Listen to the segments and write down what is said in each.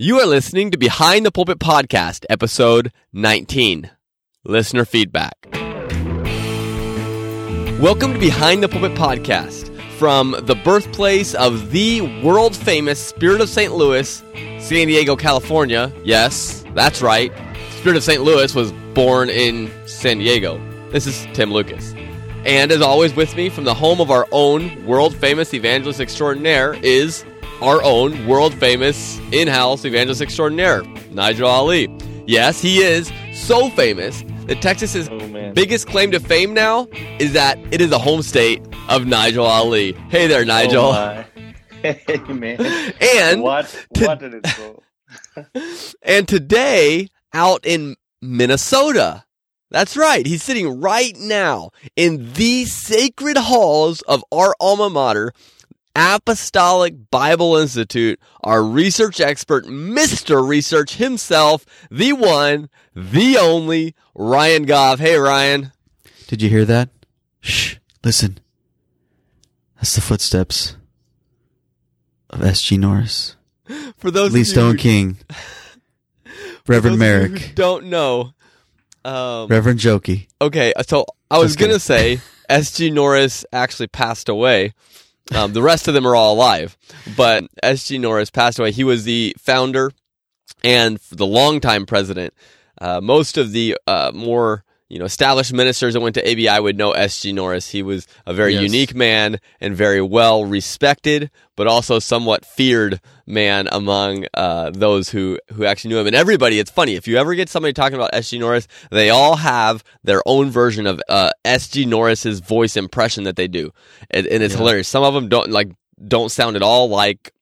You are listening to Behind the Pulpit Podcast, episode 19 Listener Feedback. Welcome to Behind the Pulpit Podcast from the birthplace of the world famous Spirit of St. Louis, San Diego, California. Yes, that's right. Spirit of St. Louis was born in San Diego. This is Tim Lucas. And as always, with me from the home of our own world famous evangelist extraordinaire is our own world famous in house evangelist extraordinaire, Nigel Ali. Yes, he is so famous that Texas's Oh, biggest claim to fame now is that it is the home state of Nigel Ali. Hey there, oh, Nigel. Oh. Hey man. and what what did it go? and today out in Minnesota. That's right. He's sitting right now in the sacred halls of our alma mater, Apostolic Bible Institute, our research expert, Mr. Research himself, the one, the only, Ryan Goff. Hey, Ryan. Did you hear that? Shh. Listen. That's the footsteps of S.G. Norris, For those Lee Stone who- King, Reverend those of you Merrick, who don't know. Um, Reverend Jokey. Okay, so I was kidding. gonna say S.G. Norris actually passed away. Um, the rest of them are all alive, but S.G. Norris passed away. He was the founder and the longtime president. Uh, most of the uh, more you know established ministers that went to ABI would know S.G. Norris. He was a very Yes. unique man and very well respected, but also somewhat feared man among uh, those who who actually knew him. And everybody, it's funny if you ever get somebody talking about S.G. Norris, they all have their own version of uh, S.G. Norris's voice impression that they do, and, and it's Yeah. hilarious. Some of them don't like don't sound at all like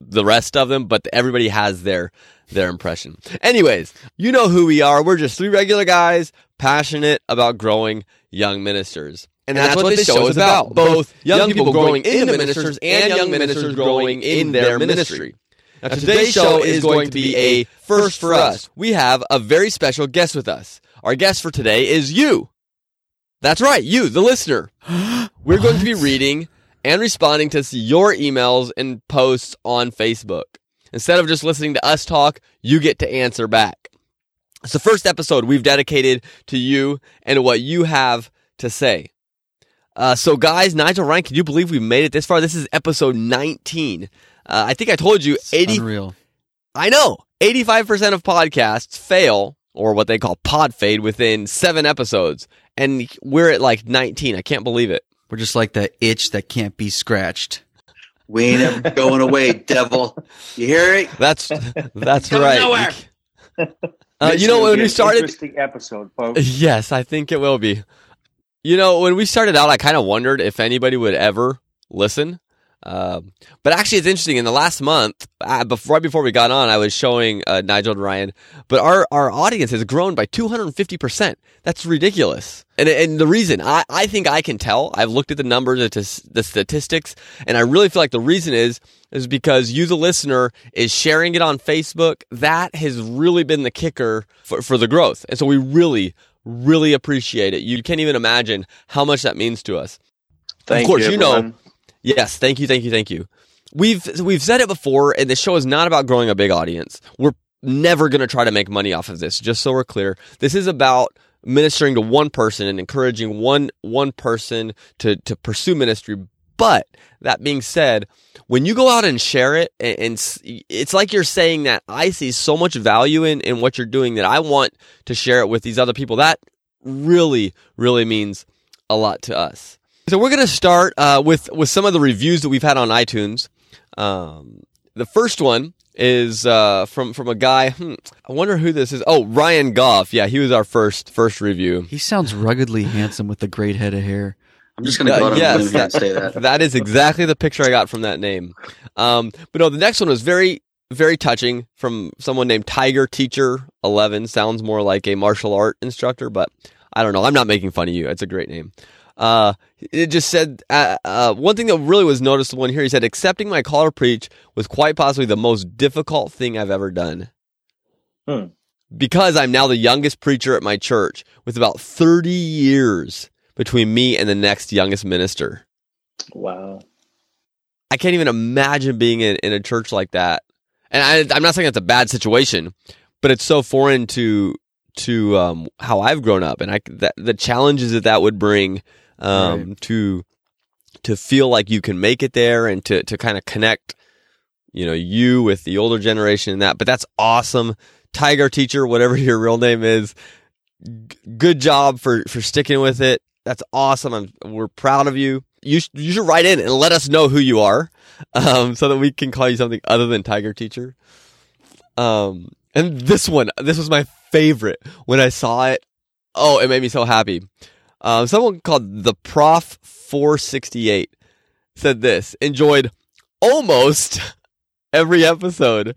the rest of them, but everybody has their their impression. Anyways, you know who we are. We're just three regular guys passionate about growing young ministers. And that's, what, this show is about. Both young, people growing into ministers and young ministers growing in their ministry. Now, today's show is going to be a first for us. We have a very special guest with us. Our guest for today is you. That's right, you, the listener. We're going to be reading and responding to your emails and posts on Facebook. Instead of just listening to us talk, you get to answer back. It's the first episode we've dedicated to you and what you have to say. Uh, so, guys, Nigel Ryan, can you believe we made it this far? This is episode 19. Uh, I think I told you 80. Unreal. I know 85% of podcasts fail, or what they call pod fade, within seven episodes. And we're at like 19. I can't believe it. We're just like that itch that can't be scratched. We ain't ever going away, devil. You hear it? That's that's Going right. nowhere. Uh, you know when we an started, interesting episode, folks. yes, I think it will be. You know, when we started out, I kind of wondered if anybody would ever listen. Um, but actually, it's interesting. In the last month, uh, before, right before we got on, I was showing uh, Nigel and Ryan, but our, our audience has grown by 250%. That's ridiculous. And, and the reason, I, I think I can tell, I've looked at the numbers, the, tis- the statistics, and I really feel like the reason is, is because you, the listener, is sharing it on Facebook. That has really been the kicker for, for the growth. And so we really, really appreciate it. You can't even imagine how much that means to us. Thank of course, you, know, everyone. Yes, thank you, thank you, thank you. We've we've said it before, and the show is not about growing a big audience. We're never going to try to make money off of this. Just so we're clear, this is about ministering to one person and encouraging one one person to to pursue ministry. But that being said, when you go out and share it, and, and it's like you're saying that I see so much value in in what you're doing that I want to share it with these other people. That really, really means a lot to us. So we're going to start uh, with with some of the reviews that we've had on iTunes. Um, the first one is uh, from from a guy. Hmm, I wonder who this is. Oh, Ryan Goff. Yeah, he was our first first review. He sounds ruggedly handsome with a great head of hair. I'm just going to Uh, go out on yes, a limb and say that. That is exactly the picture I got from that name. Um, but no, the next one was very very touching from someone named Tiger Teacher Eleven. Sounds more like a martial art instructor, but I don't know. I'm not making fun of you. It's a great name. Uh, it just said uh, uh, one thing that really was noticeable in here. He said, "Accepting my call to preach was quite possibly the most difficult thing I've ever done." Hmm. Because I'm now the youngest preacher at my church, with about 30 years between me and the next youngest minister. Wow. I can't even imagine being in, in a church like that and I, I'm not saying that's a bad situation, but it's so foreign to to um, how I've grown up, and I that, the challenges that that would bring um, to to feel like you can make it there, and to to kind of connect, you know, you with the older generation and that. But that's awesome, Tiger Teacher, whatever your real name is. Good job for for sticking with it. That's awesome. I'm, we're proud of you. You sh- you should write in and let us know who you are, um, so that we can call you something other than Tiger Teacher. Um, and this one, this was my favorite when I saw it. Oh, it made me so happy. Um, someone called the Prof 468 said this, enjoyed almost every episode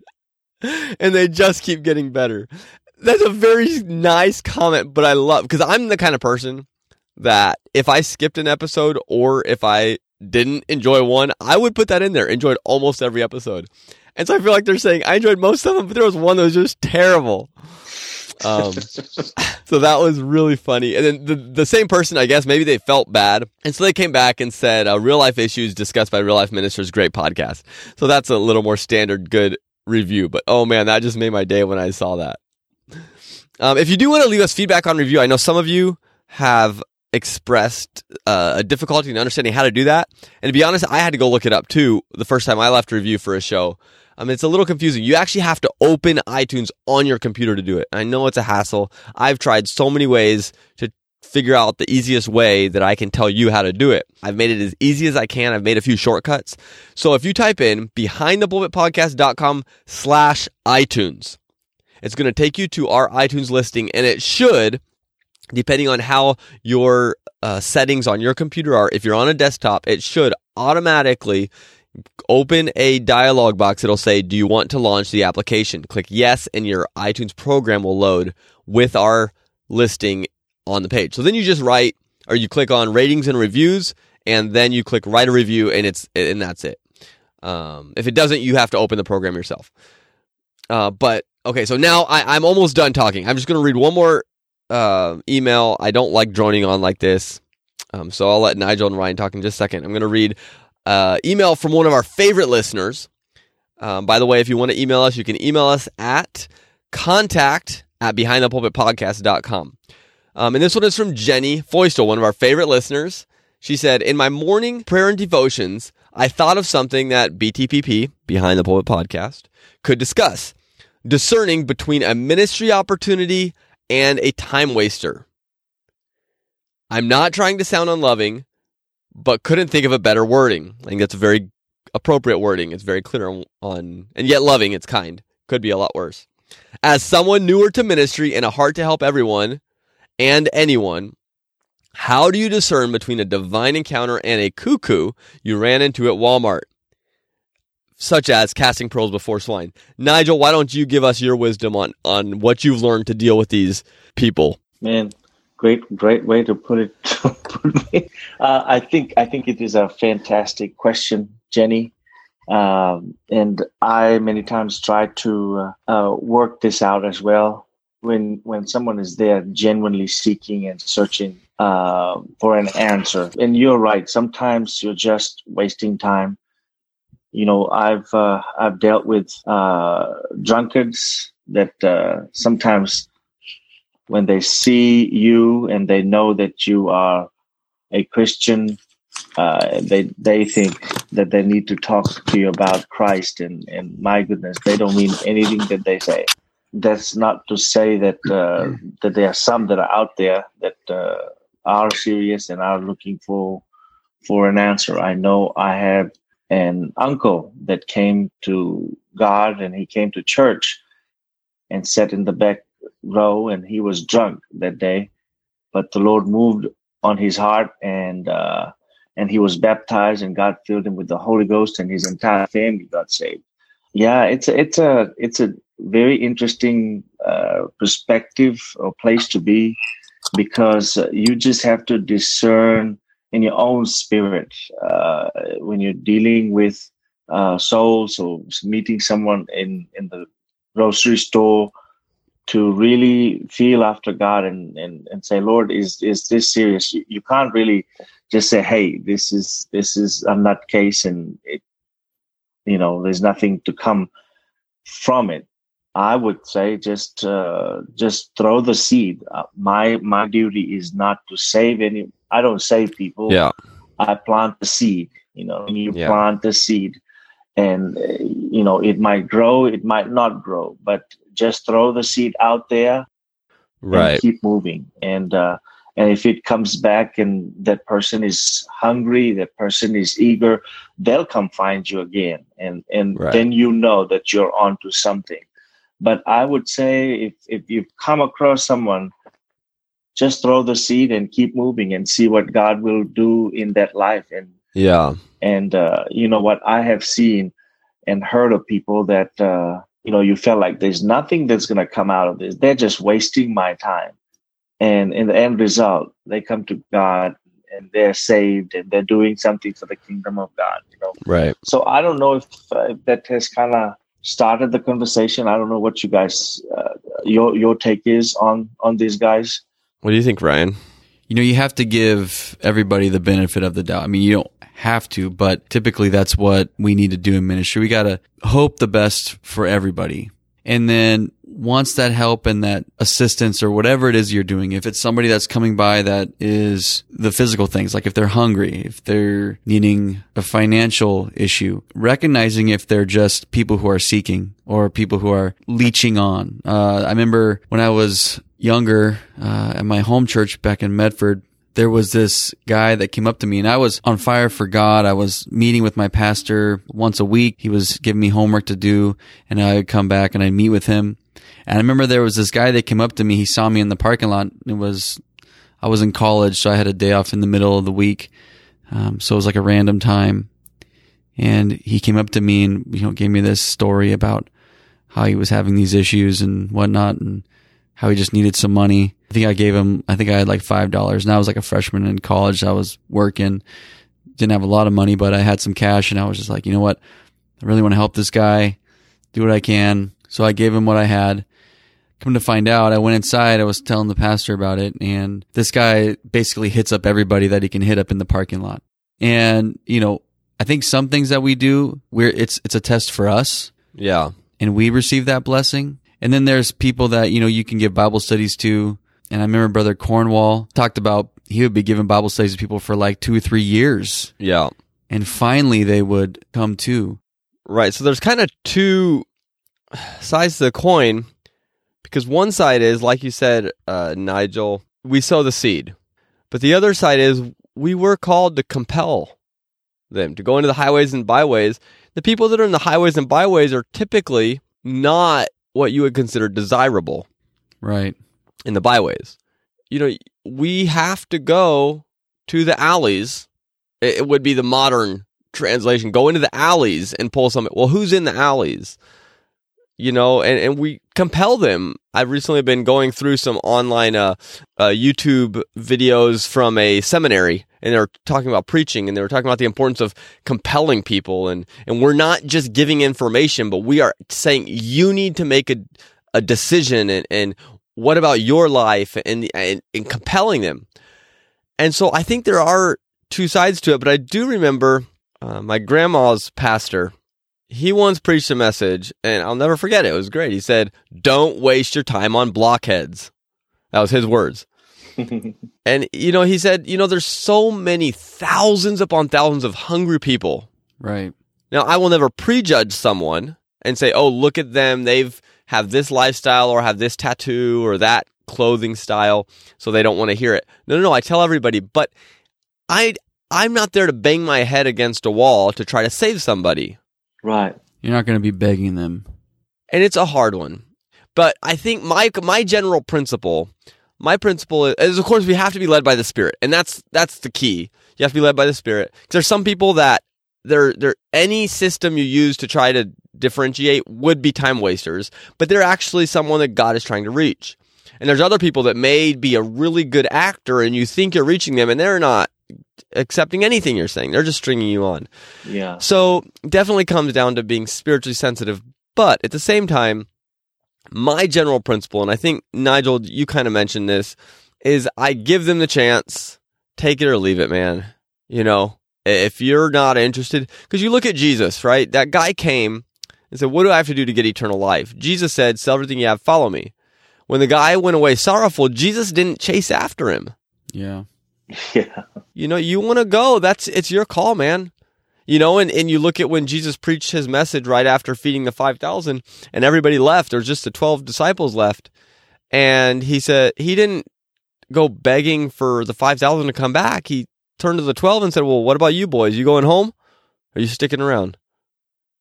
and they just keep getting better. That's a very nice comment, but I love, cause I'm the kind of person that if I skipped an episode or if I didn't enjoy one, I would put that in there. Enjoyed almost every episode. And so I feel like they're saying I enjoyed most of them, but there was one that was just terrible. Um, so that was really funny. And then the, the same person, I guess, maybe they felt bad. And so they came back and said, uh, real life issues discussed by real life ministers, great podcast. So that's a little more standard good review. But oh man, that just made my day when I saw that. Um, if you do want to leave us feedback on review, I know some of you have expressed uh, a difficulty in understanding how to do that. And to be honest, I had to go look it up too the first time I left a review for a show. Um, it's a little confusing. You actually have to open iTunes on your computer to do it. I know it's a hassle. I've tried so many ways to figure out the easiest way that I can tell you how to do it. I've made it as easy as I can. I've made a few shortcuts. So if you type in behindthepulpitpodcast.com slash iTunes, it's going to take you to our iTunes listing and it should, depending on how your uh, settings on your computer are, if you're on a desktop, it should automatically open a dialog box. It'll say, Do you want to launch the application? Click yes, and your iTunes program will load with our listing on the page. So then you just write, or you click on ratings and reviews, and then you click write a review, and it's and that's it. Um, if it doesn't, you have to open the program yourself. Uh, but okay, so now I, I'm almost done talking. I'm just going to read one more uh, email. I don't like droning on like this. Um, so I'll let Nigel and Ryan talk in just a second. I'm going to read uh, email from one of our favorite listeners. Um, by the way, if you want to email us, you can email us at contact at behindthepulpitpodcast.com. Um, and this one is from Jenny Foistel, one of our favorite listeners. She said, In my morning prayer and devotions, I thought of something that BTPP, Behind the Pulpit Podcast, could discuss discerning between a ministry opportunity and a time waster. I'm not trying to sound unloving, but couldn't think of a better wording. I think that's a very appropriate wording. It's very clear on, on, and yet loving, it's kind. Could be a lot worse. As someone newer to ministry and a heart to help everyone and anyone, how do you discern between a divine encounter and a cuckoo you ran into at Walmart? Such as casting pearls before swine. Nigel, why don't you give us your wisdom on, on what you've learned to deal with these people? Man, great, great way to put it. Uh, I think I think it is a fantastic question, Jenny. Um, and I many times try to uh, uh, work this out as well. When when someone is there genuinely seeking and searching uh, for an answer, and you're right. Sometimes you're just wasting time. You know, I've uh, I've dealt with uh, drunkards that sometimes when they see you and they know that you are a Christian, uh, they they think that they need to talk to you about Christ, and and my goodness, they don't mean anything that they say. That's not to say that uh, that there are some that are out there that uh, are serious and are looking for for an answer. I know I have an uncle that came to God and he came to church and sat in the back row and he was drunk that day, but the Lord moved on his heart and uh, and he was baptized and God filled him with the Holy Ghost and his entire family got saved. Yeah, it's a, it's a it's a very interesting uh, perspective or place to be because you just have to discern in your own spirit uh, when you're dealing with uh, souls or meeting someone in in the grocery store to really feel after God and, and, and say, Lord, is, is this serious? You, you can't really just say, Hey, this is, this is a nutcase and it, you know, there's nothing to come from it, I would say just uh, just throw the seed. Uh, my my duty is not to save any. I don't save people. Yeah. I plant the seed. You know, and you Yeah. plant the seed, and uh, you know it might grow, it might not grow, but just throw the seed out there and Right. keep moving. And uh, and if it comes back and that person is hungry, that person is eager, they'll come find you again, and and Right. then you know that you're onto something. But I would say if if you've come across someone, just throw the seed and keep moving and see what God will do in that life. And Yeah. and uh, you know what I have seen and heard of people that uh, you know you felt like there's nothing that's going to come out of this. They're just wasting my time, and in the end result, they come to God and they're saved and they're doing something for the kingdom of God. You know, Right. so I don't know if, uh, if that has kind of started the conversation. I don't know what you guys uh, your your take is on on these guys. What do you think, Ryan? You know, you have to give everybody the benefit of the doubt. I mean, you don't have to, but typically that's what we need to do in ministry. We got to hope the best for everybody. And then once that help and that assistance or whatever it is you're doing, if it's somebody that's coming by that is the physical things, like if they're hungry, if they're needing a financial issue, recognizing if they're just people who are seeking or people who are leeching on. Uh, I remember when I was younger, uh, at my home church back in Medford, there was this guy that came up to me and I was on fire for God. I was meeting with my pastor once a week. He was giving me homework to do and I would come back and I'd meet with him. And I remember there was this guy that came up to me. He saw me in the parking lot. It was, I was in college, so I had a day off in the middle of the week. Um, so it was like a random time. And he came up to me and, you know, gave me this story about how he was having these issues and whatnot and how he just needed some money. I think I gave him, I think I had like $5 and I was like a freshman in college. I was working, didn't have a lot of money, but I had some cash and I was just like, you know what? I really want to help this guy, do what I can. So I gave him what I had. Come to find out, I went inside. I was telling the pastor about it, and this guy basically hits up everybody that he can hit up in the parking lot. And you know, I think some things that we do, we're it's it's a test for us, Yeah. and we receive that blessing. And then there's people that you know you can give Bible studies to. And I remember Brother Cornwall talked about he would be giving Bible studies to people for like two or three years, Yeah. and finally they would come to. Right. So there's kind of two sides to the coin because one side is, like you said, uh, Nigel, we sow the seed. But the other side is we were called to compel them to go into the highways and byways. The people that are in the highways and byways are typically not what you would consider desirable Right. in the byways. You know, we have to go to the alleys. It would be the modern translation. Go into the alleys and pull something. Well, who's in the alleys? You know, and, and we compel them. I've recently been going through some online uh, uh, YouTube videos from a seminary, and they were talking about preaching, and they were talking about the importance of compelling people, and and we're not just giving information, but we are saying you need to make a a decision, and and what about your life, and and, and compelling them. And so I think there are two sides to it, but I do remember uh, my grandma's pastor. He once preached a message, and I'll never forget it. It was great. He said, "Don't waste your time on blockheads." That was his words. And you know, he said, you know, there's so many thousands upon thousands of hungry people. Right. Now, I will never prejudge someone and say, "Oh, look at them. They've have this lifestyle or have this tattoo or that clothing style, so they don't want to hear it." No, no, no. I tell everybody, but I I'm not there to bang my head against a wall to try to save somebody. right. You're not going to be begging them. and it's a hard one. But I think my my general principle, my principle is, is, of course we have to be led by the Spirit, and that's that's the key. You have to be led by the Spirit. There's some people that they're they're any system you use to try to differentiate would be time wasters, but they're actually someone that God is trying to reach. And there's other people that may be a really good actor, and you think you're reaching them, and they're not accepting anything you're saying. They're just stringing you on. Yeah. So definitely comes down to being spiritually sensitive, but at the same time, my general principle, and I think Nigel, you kind of mentioned this, is I give them the chance, take it or leave it, man. You know, if you're not interested, because you look at Jesus, right? That guy came and said, What do I have to do to get eternal life? Jesus said, Sell everything you have, follow me. When the guy went away sorrowful, Jesus didn't chase after him. Yeah. Yeah. You know, you want to go. That's it's your call, man. You know, and, and you look at when Jesus preached his message right after feeding the 5,000 and everybody left. There's just the 12 disciples left. And he said, he didn't go begging for the 5,000 to come back. He turned to the 12 and said, Well, what about you boys? You going home? Are you sticking around?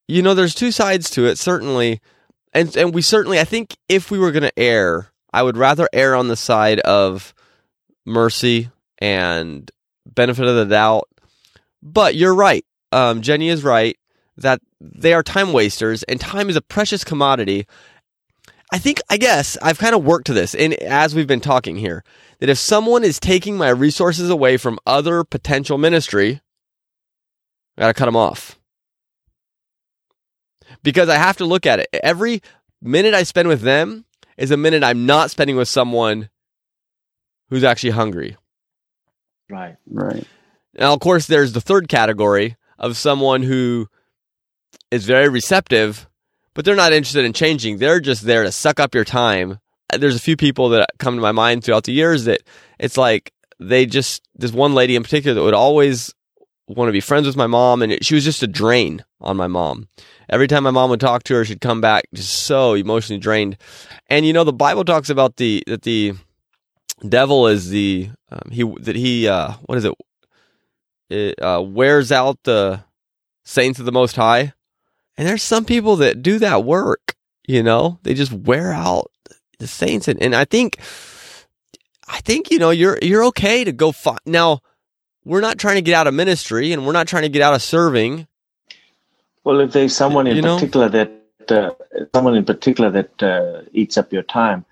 You know, there's two sides to it, certainly. And, and we certainly, I think if we were going to err, I would rather err on the side of mercy and benefit of the doubt. But you're right. Um, Jenny is right that they are time wasters and time is a precious commodity. I think, I guess, I've kind of worked to this, and as we've been talking here, that if someone is taking my resources away from other potential ministry, I got to cut them off. Because I have to look at it. Every minute I spend with them is a minute I'm not spending with someone who's actually hungry. Right. Right. Now, of course, there's the third category of someone who is very receptive, but they're not interested in changing. They're just there to suck up your time. There's a few people that come to my mind throughout the years that it's like they just, this one lady in particular that would always want to be friends with my mom, and it, she was just a drain on my mom. Every time my mom would talk to her, she'd come back just so emotionally drained. And you know, the Bible talks about the that the devil is the um, he that he uh, what is it it uh, wears out the saints of the Most High. And there's some people that do that work, you know, they just wear out the saints. And, and I think, I think, you know, you're, you're okay to go find. Now, we're not trying to get out of ministry and we're not trying to get out of serving. Well, if there's someone in You know? particular that uh, someone in particular that uh, eats up your time,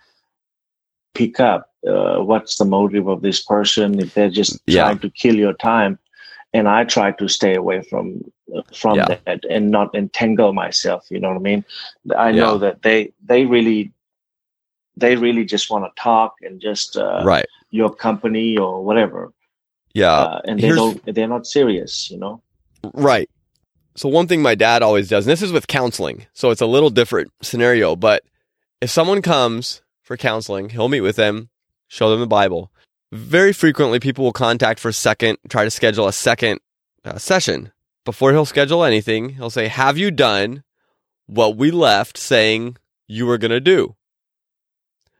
pick up uh, what's the motive of this person. If they're just Yeah. trying to kill your time, and I try to stay away from from Yeah. that and not entangle myself. You know what I mean? I know that they they really they really just want to talk and just uh, right. your company or whatever, Yeah. uh, and they here's- don't they're not serious. You know. Right. So one thing my dad always does, and this is with counseling, so it's a little different scenario, but if someone comes for counseling, he'll meet with them, show them the Bible. Very frequently, people will contact for a second, try to schedule a second uh, session. Before he'll schedule anything, he'll say, Have you done what we left saying you were going to do?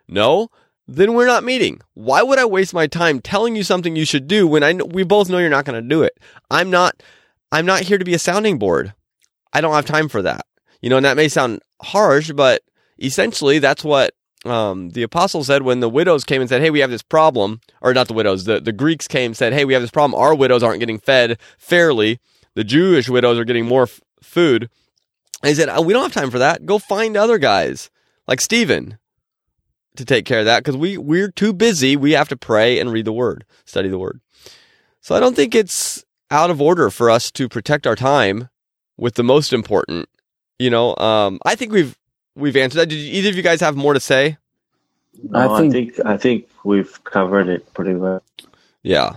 No? Then we're not meeting. Why would I waste my time telling you something you should do when I we both know you're not going to do it? I'm not I'm not here to be a sounding board. I don't have time for that. You know, and that may sound harsh, but essentially that's what um, the apostle said when the widows came and said, Hey, we have this problem, or not the widows, the, the Greeks came and said, Hey, we have this problem. Our widows aren't getting fed fairly. The Jewish widows are getting more f- food. And he said, oh, We don't have time for that. Go find other guys like Stephen to take care of that because we, we're too busy. We have to pray and read the word, study the word. So I don't think it's out of order for us to protect our time with the most important. You know, um, I think we've we've answered that. Did either of you guys have more to say? No, I I think- think I think we've covered it pretty well. Yeah,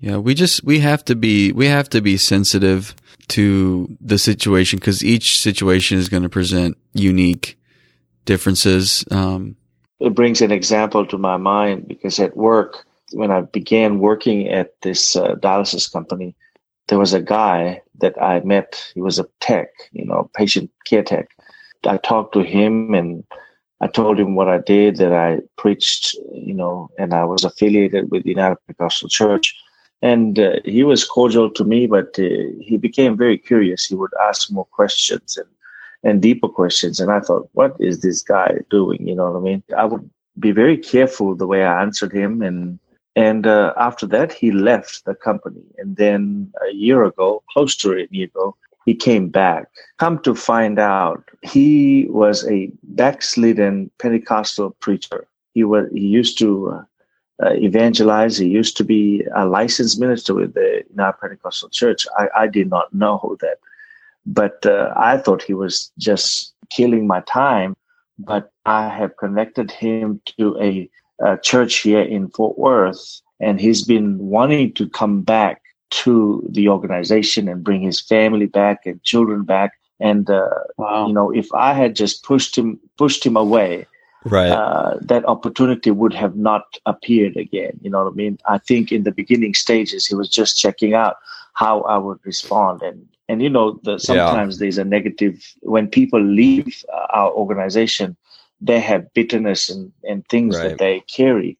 Yeah, we just we have to be we have to be sensitive to the situation because each situation is going to present unique differences. Um, It brings an example to my mind because at work, when I began working at this uh, dialysis company, there was a guy that I met. He was a tech, you know, patient care tech. I talked to him and I told him what I did, that I preached, you know, and I was affiliated with the United Pentecostal Church. And uh, he was cordial to me, but uh, he became very curious. He would ask more questions and, and deeper questions. And I thought, what is this guy doing? You know what I mean? I would be very careful the way I answered him. And and uh, after that, he left the company. And then a year ago, close to a year ago, he came back. Come to find out, he was a backslidden Pentecostal preacher. He was he used to uh, uh, evangelize. He used to be a licensed minister with the United Pentecostal Church. I, I did not know that, but uh, I thought he was just killing my time. But I have connected him to a, a church here in Fort Worth, and he's been wanting to come back to the organization and bring his family back and children back And uh, Wow. you know, if I had just pushed him pushed him away, Right. uh, that opportunity would have not appeared again. You know what I mean? I think in the beginning stages, he was just checking out how I would respond, and and you know, the, sometimes there's a negative when people leave uh, our organization, they have bitterness and and things Right. that they carry,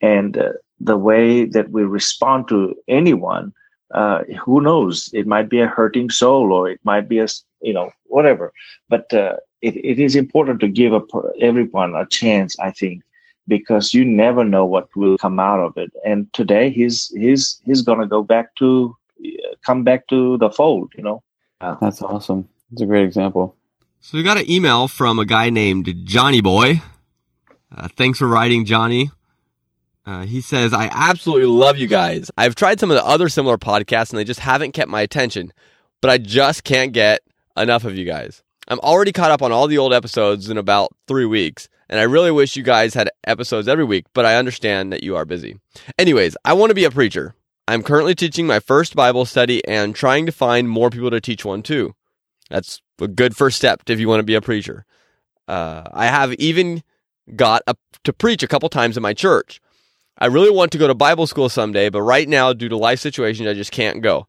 and uh, the way that we respond to anyone. Uh, who knows? It might be a hurting soul, or it might be a you know whatever. But uh, it, it is important to give a, per- everyone a chance, I think, because you never know what will come out of it. And today he's he's he's gonna go back to uh, come back to the fold, you know. That's awesome. It's a great example. So we got an email from a guy named Johnny Boy. Uh, thanks for writing, Johnny. Uh, he says, I absolutely love you guys. I've tried some of the other similar podcasts and they just haven't kept my attention, but I just can't get enough of you guys. I'm already caught up on all the old episodes in about three weeks, and I really wish you guys had episodes every week, but I understand that you are busy. Anyways, I want to be a preacher. I'm currently teaching my first Bible study and trying to find more people to teach one too. That's a good first step if you want to be a preacher. Uh, I have even got up to preach a couple times in my church. I really want to go to Bible school someday, but right now, due to life situations, I just can't go.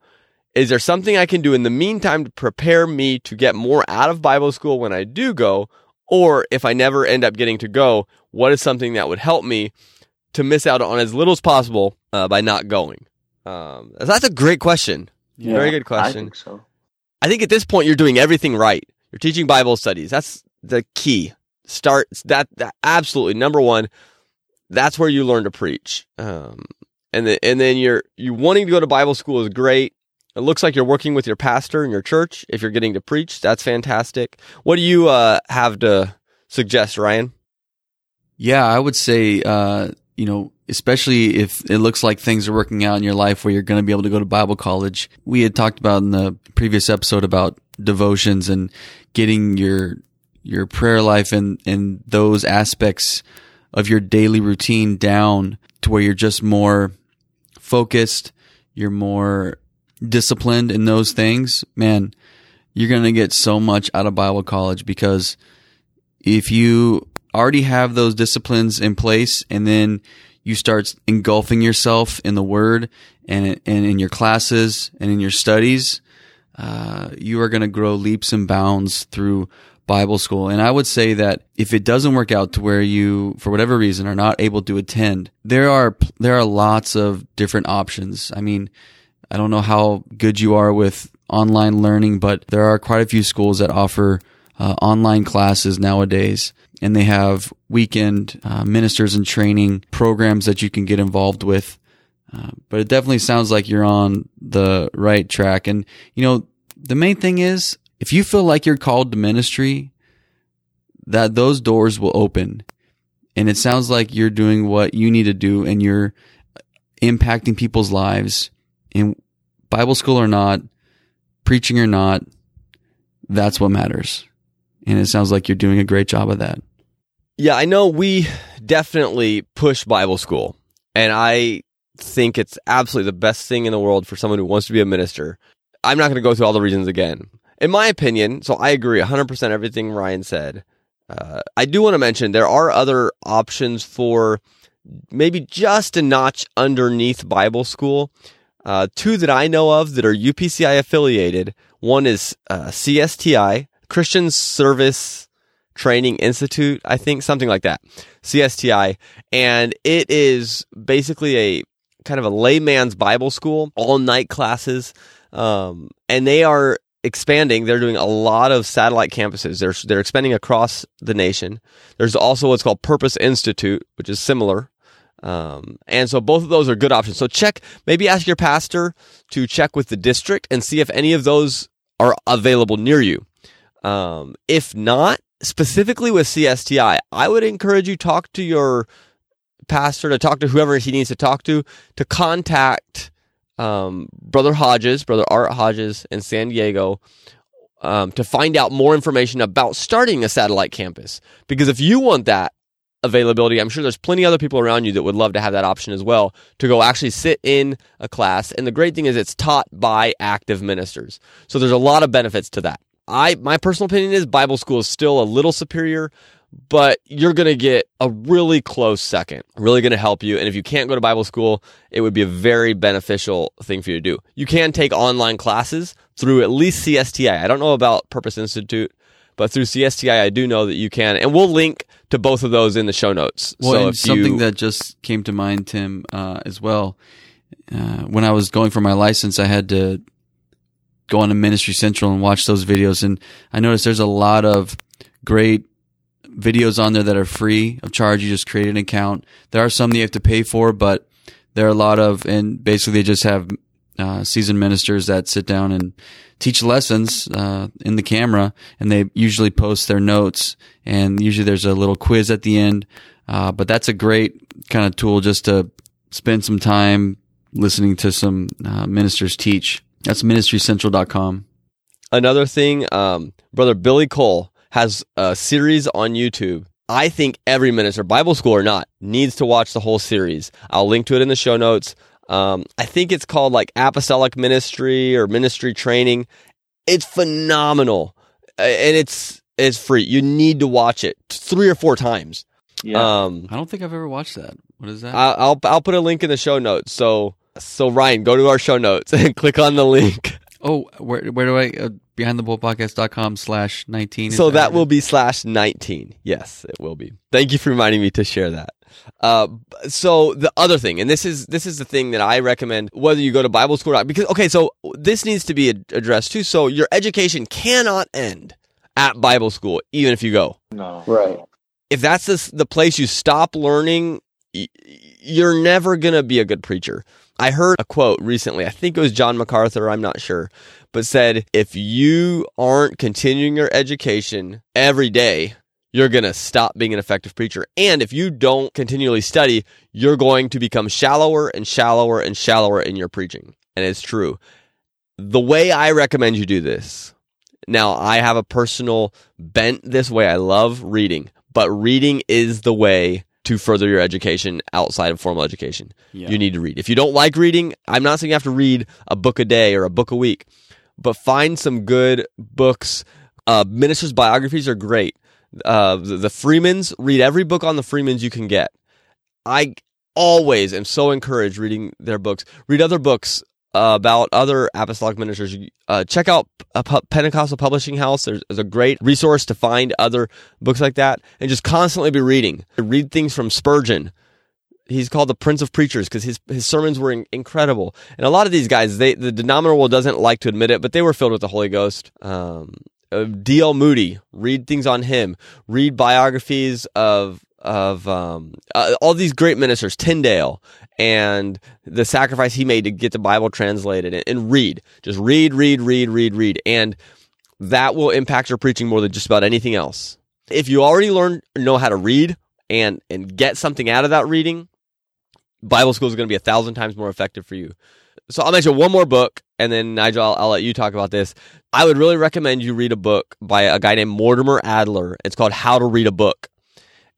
Is there something I can do in the meantime to prepare me to get more out of Bible school when I do go? Or if I never end up getting to go, what is something that would help me to miss out on as little as possible uh, by not going? Um, that's a great question. Yeah. Very good question. I think so. I think at this point you're doing everything right. You're teaching Bible studies. That's the key. Start that, that absolutely number one. That's where you learn to preach. Um, and then and then you're you wanting to go to Bible school is great. It looks like you're working with your pastor in your church. If you're getting to preach, that's fantastic. What do you uh, have to suggest, Ryan? Yeah, I would say, uh, you know, especially if it looks like things are working out in your life where you're going to be able to go to Bible college. We had talked about in the previous episode about devotions and getting your your prayer life and and those aspects of your daily routine down to where you're just more focused, you're more disciplined in those things. Man, you're going to get so much out of Bible college because if you already have those disciplines in place and then you start engulfing yourself in the word and, and in your classes and in your studies, uh, you are going to grow leaps and bounds through Bible school. And I would say that if it doesn't work out to where you, for whatever reason, are not able to attend, there are, there are lots of different options. I mean, I don't know how good you are with online learning, but there are quite a few schools that offer uh, online classes nowadays, and they have weekend uh, ministers and training programs that you can get involved with. Uh, but it definitely sounds like you're on the right track. And, you know, the main thing is if you feel like you're called to ministry, that those doors will open. And it sounds like you're doing what you need to do and you're impacting people's lives in Bible school or not, preaching or not. That's what matters. And it sounds like you're doing a great job of that. Yeah, I know we definitely push Bible school, and I think it's absolutely the best thing in the world for someone who wants to be a minister. I'm not going to go through all the reasons again. In my opinion, so I agree 100% everything Ryan said. Uh, I do want to mention there are other options for maybe just a notch underneath Bible school. Uh, two that I know of that are UPCI affiliated. One is uh, CSTI, Christian Service Training Institute, I think, something like that. CSTI. And it is basically a kind of a layman's Bible school, all night classes. Um, and they are expanding. They're doing a lot of satellite campuses. They're, they're expanding across the nation. There's also what's called Purpose Institute, which is similar. Um, and so both of those are good options. So check, maybe ask your pastor to check with the district and see if any of those are available near you. Um, if not, specifically with CSTI, I would encourage you talk to your pastor, to talk to whoever he needs to talk to, to contact um, Brother Hodges, Brother Art Hodges in San Diego, um, to find out more information about starting a satellite campus. Because if you want that availability, I'm sure there's plenty other people around you that would love to have that option as well to go actually sit in a class. And the great thing is it's taught by active ministers. So there's a lot of benefits to that. I my personal opinion is Bible school is still a little superior, but you're going to get a really close second. Really going to help you. And if you can't go to Bible school, it would be a very beneficial thing for you to do. You can take online classes through at least CSTI. I don't know about Purpose Institute, but through CSTI, I do know that you can. And we'll link to both of those in the show notes. Well, so something that just came to mind, Tim, uh, as well. Uh, when I was going for my license, I had to go on to Ministry Central and watch those videos. And I noticed there's a lot of great videos on there that are free of charge. You just create an account. There are some that you have to pay for, but there are a lot of, and basically they just have uh, seasoned ministers that sit down and teach lessons uh, in the camera, and they usually post their notes. And usually there's a little quiz at the end. Uh, but that's a great kind of tool just to spend some time listening to some uh, ministers teach. That's ministrycentral.com. Another thing, um, brother Billy Cole has a series on YouTube. I think every minister, Bible school or not, needs to watch the whole series. I'll link to it in the show notes. Um, I think it's called like Apostolic Ministry or Ministry Training. It's phenomenal, and it's it's free. You need to watch it three or four times. Yeah. Um, I don't think I've ever watched that. What is that? I'll, I'll I'll put a link in the show notes. So so Ryan, go to our show notes and click on the link. oh, where where do I? Uh, BehindThePulpitPodcast.com slash 19. So that it? will be slash 19. Yes, it will be. Thank you for reminding me to share that. Uh, so the other thing, and this is this is the thing that I recommend whether you go to Bible school or not, because okay, so this needs to be ad- addressed too. So your education cannot end at Bible school, even if you go. no. Right. If that's the, the place you stop learning, y- you're never gonna be a good preacher. I heard a quote recently. I think it was John MacArthur. I'm not sure, but said if you aren't continuing your education every day, you're going to stop being an effective preacher. And if you don't continually study, you're going to become shallower and shallower and shallower in your preaching. And it's true. The way I recommend you do this, now I have a personal bent this way. I love reading, but reading is the way to further your education outside of formal education. Yeah. You need to read. If you don't like reading, I'm not saying you have to read a book a day or a book a week, but find some good books. Uh, ministers' biographies are great. Uh, the, the Freemans, read every book on the Freemans you can get. I always am so encouraged reading their books. Read other books uh, about other apostolic ministers. Uh, check out Pentecostal Publishing House. There's, there's a great resource to find other books like that, and just constantly be reading. Read things from Spurgeon. He's called the Prince of Preachers because his his sermons were in, incredible. And a lot of these guys, they the denominator doesn't like to admit it, but they were filled with the Holy Ghost. Um, uh, D.L. Moody, read things on him. Read biographies of of um, uh, all these great ministers, Tyndale, and the sacrifice he made to get the Bible translated. And, and read, just read, read, read, read, read, and that will impact your preaching more than just about anything else. If you already learn know how to read and and get something out of that reading, Bible school is going to be a thousand times more effective for you. So I'll mention one more book, and then Nigel, I'll, I'll let you talk about this. I would really recommend you read a book by a guy named Mortimer Adler. It's called How to Read a Book.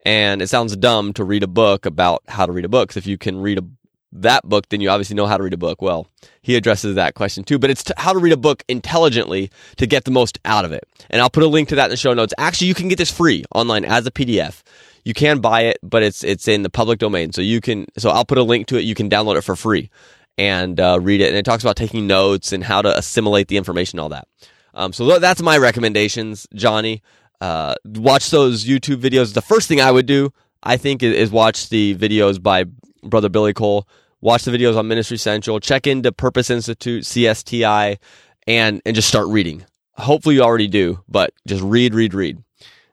And it sounds dumb to read a book about how to read a book. if you can read a, that book, then you obviously know how to read a book. Well, he addresses that question too, but it's t- how to read a book intelligently to get the most out of it. And I'll put a link to that in the show notes. Actually, you can get this free online as a PDF. You can buy it, but it's it's in the public domain. So you can so I'll put a link to it. You can download it for free and uh, read it. And it talks about taking notes and how to assimilate the information, all that. Um, so th- that's my recommendations, Johnny. Uh, watch those YouTube videos. The first thing I would do, I think, is, is watch the videos by Brother Billy Cole. Watch the videos on Ministry Central. Check into Purpose Institute, CSTI, and and just start reading. Hopefully, you already do, but just read, read, read.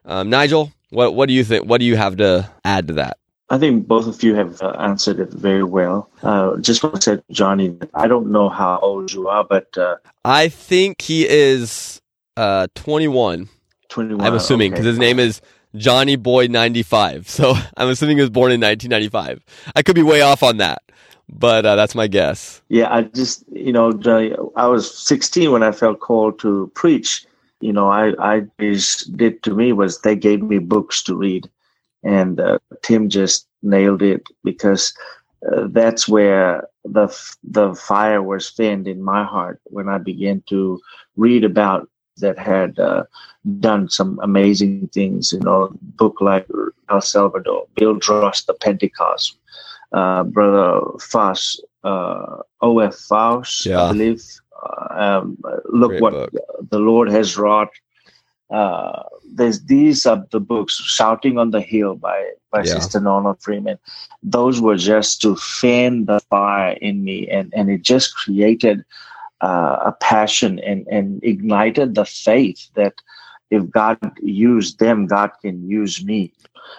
Um, Nigel, what what do you think? What do you have to add to that? I think both of you have uh, answered it very well. Uh, just want to say, Johnny, I don't know how old you are, but uh, I think he is uh, 21. 21. I'm assuming because okay. his name is Johnny Boy 95. So I'm assuming he was born in 1995. I could be way off on that, but uh, that's my guess. Yeah, I just, you know, Johnny, I was 16 when I felt called to preach. You know, I, I just did to me was they gave me books to read, and uh, Tim just nailed it because uh, that's where the the fire was fanned in my heart when I began to read about that had uh, done some amazing things. You know, book like El Salvador, Bill Drost, the Pentecost, uh, Brother uh, O.F. Fauss, Yeah. I believe. Uh, um, look Great what book. the Lord has wrought. Uh, there's these are the books, "Shouting on the Hill" by by Yeah. Sister Norma Freeman. Those were just to fan the fire in me, and and it just created uh, a passion and and ignited the faith that if God used them, God can use me,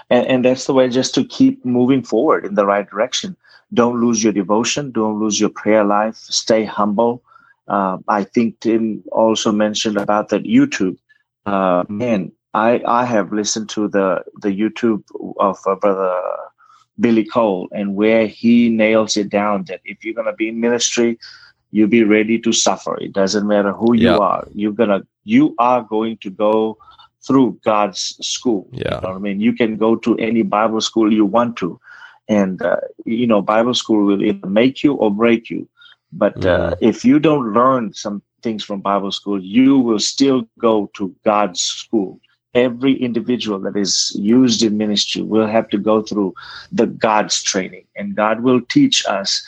and and that's the way just to keep moving forward in the right direction. Don't lose your devotion. Don't lose your prayer life. Stay humble. Uh, I think Tim also mentioned about that YouTube. Uh, man, I I have listened to the the YouTube of uh, brother Billy Cole and where he nails it down that if you're gonna be in ministry, you be ready to suffer. It doesn't matter who you are. You're gonna you are going to go through God's school. Yeah. You know what I mean? You can go to any Bible school you want to, and uh, you know Bible school will either make you or break you. But uh, if you don't learn some things from Bible school, you will still go to God's school. Every individual that is used in ministry will have to go through the God's training, and God will teach us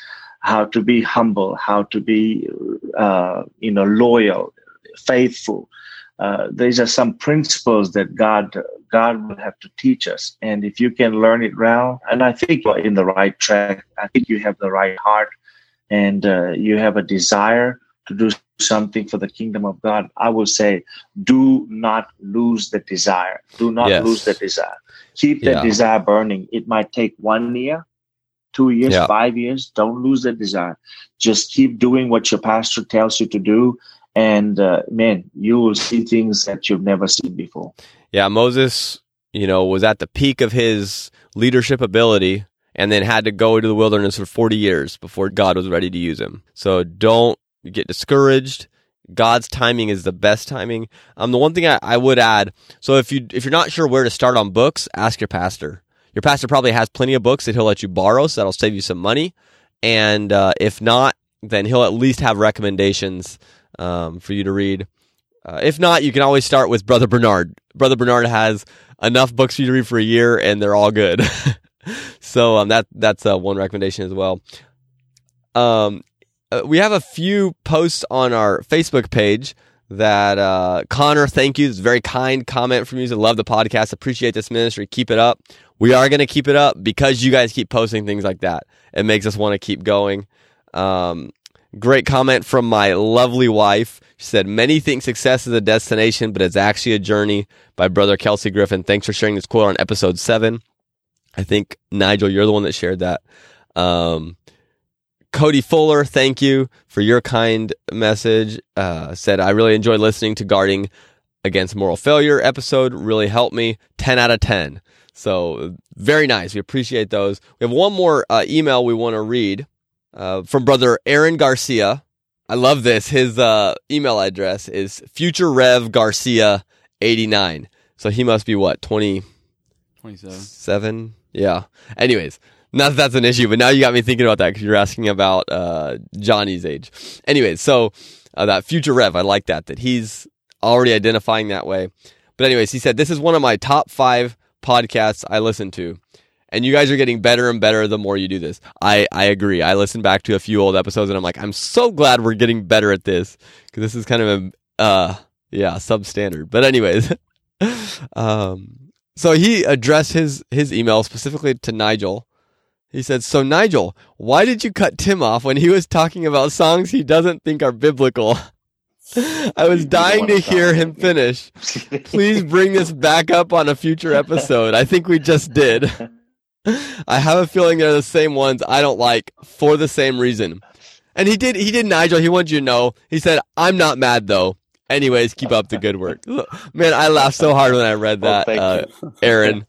how to be humble, how to be, uh, you know, loyal, faithful. Uh, these are some principles that God God will have to teach us, and if you can learn it well, and I think you're in the right track. I think you have the right heart, and uh, you have a desire to do something for the kingdom of God. I will say, do not lose the desire. Do not Yes. lose the desire. Keep that Yeah. desire burning. It might take one year, two years, Yeah. five years. Don't lose that desire. Just keep doing what your pastor tells you to do. And uh, man, you will see things that you've never seen before. Yeah, Moses, you know, was at the peak of his leadership ability and then had to go into the wilderness for 40 years before God was ready to use him. So don't get discouraged. God's timing is the best timing. Um, the one thing I, I would add, so if you if you're not sure where to start on books, ask your pastor. Your pastor probably has plenty of books that he'll let you borrow, so that'll save you some money. And uh, if not, then he'll at least have recommendations um, for you to read. Uh, if not, you can always start with Brother Bernard. Brother Bernard has enough books for you to read for a year, and they're all good. so um, that that's uh, one recommendation as well. Um, uh, we have a few posts on our Facebook page that uh, Connor, thank you. It's a very kind comment from you. I love the podcast. Appreciate this ministry. Keep it up. We are going to keep it up because you guys keep posting things like that. It makes us want to keep going. Um, great comment from my lovely wife. She said, Many think success is a destination, but it's actually a journey by brother Kelsey Griffin. Thanks for sharing this quote on episode seven. I think, Nigel, you're the one that shared that. Um, Cody Fuller, thank you for your kind message. Uh, said, I really enjoyed listening to Guarding Against Moral Failure episode. Really helped me. 10 out of 10. So, very nice. We appreciate those. We have one more uh, email we want to read uh, from brother Aaron Garcia. I love this. His uh, email address is future rev garcia 89. So he must be what, 27? 27. Yeah. Anyways, not that that's an issue, but now you got me thinking about that because you're asking about uh, Johnny's age. Anyways, so uh, that future rev, I like that, that he's already identifying that way. But anyways, he said, this is one of my top five podcasts I listen to. And you guys are getting better and better the more you do this. I, I agree. I listened back to a few old episodes and I'm like, I'm so glad we're getting better at this because this is kind of a, uh, yeah, substandard. But anyways, um, so he addressed his, his email specifically to Nigel. He said, so Nigel, why did you cut Tim off when he was talking about songs he doesn't think are biblical? I was dying to hear him finish. Please bring this back up on a future episode. I think we just did. I have a feeling they're the same ones I don't like for the same reason. And he did, he did Nigel. He wanted you to know. He said, I'm not mad though. Anyways, keep up the good work. Man, I laughed so hard when I read that, thank uh, you. Aaron.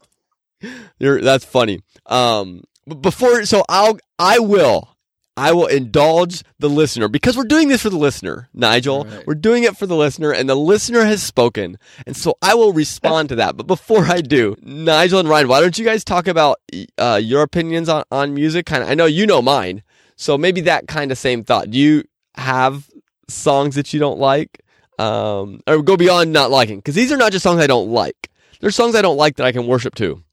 You're, that's funny. Um, but before, so I'll, I will, I will indulge the listener because we're doing this for the listener, Nigel. Right. We're doing it for the listener and the listener has spoken. And so I will respond to that. But before I do, Nigel and Ryan, why don't you guys talk about, uh, your opinions on, on music? Kind of, I know you know mine. So maybe that kind of same thought. Do you have songs that you don't like? Um, or go beyond not liking because these are not just songs I don't like. There's songs I don't like that I can worship to.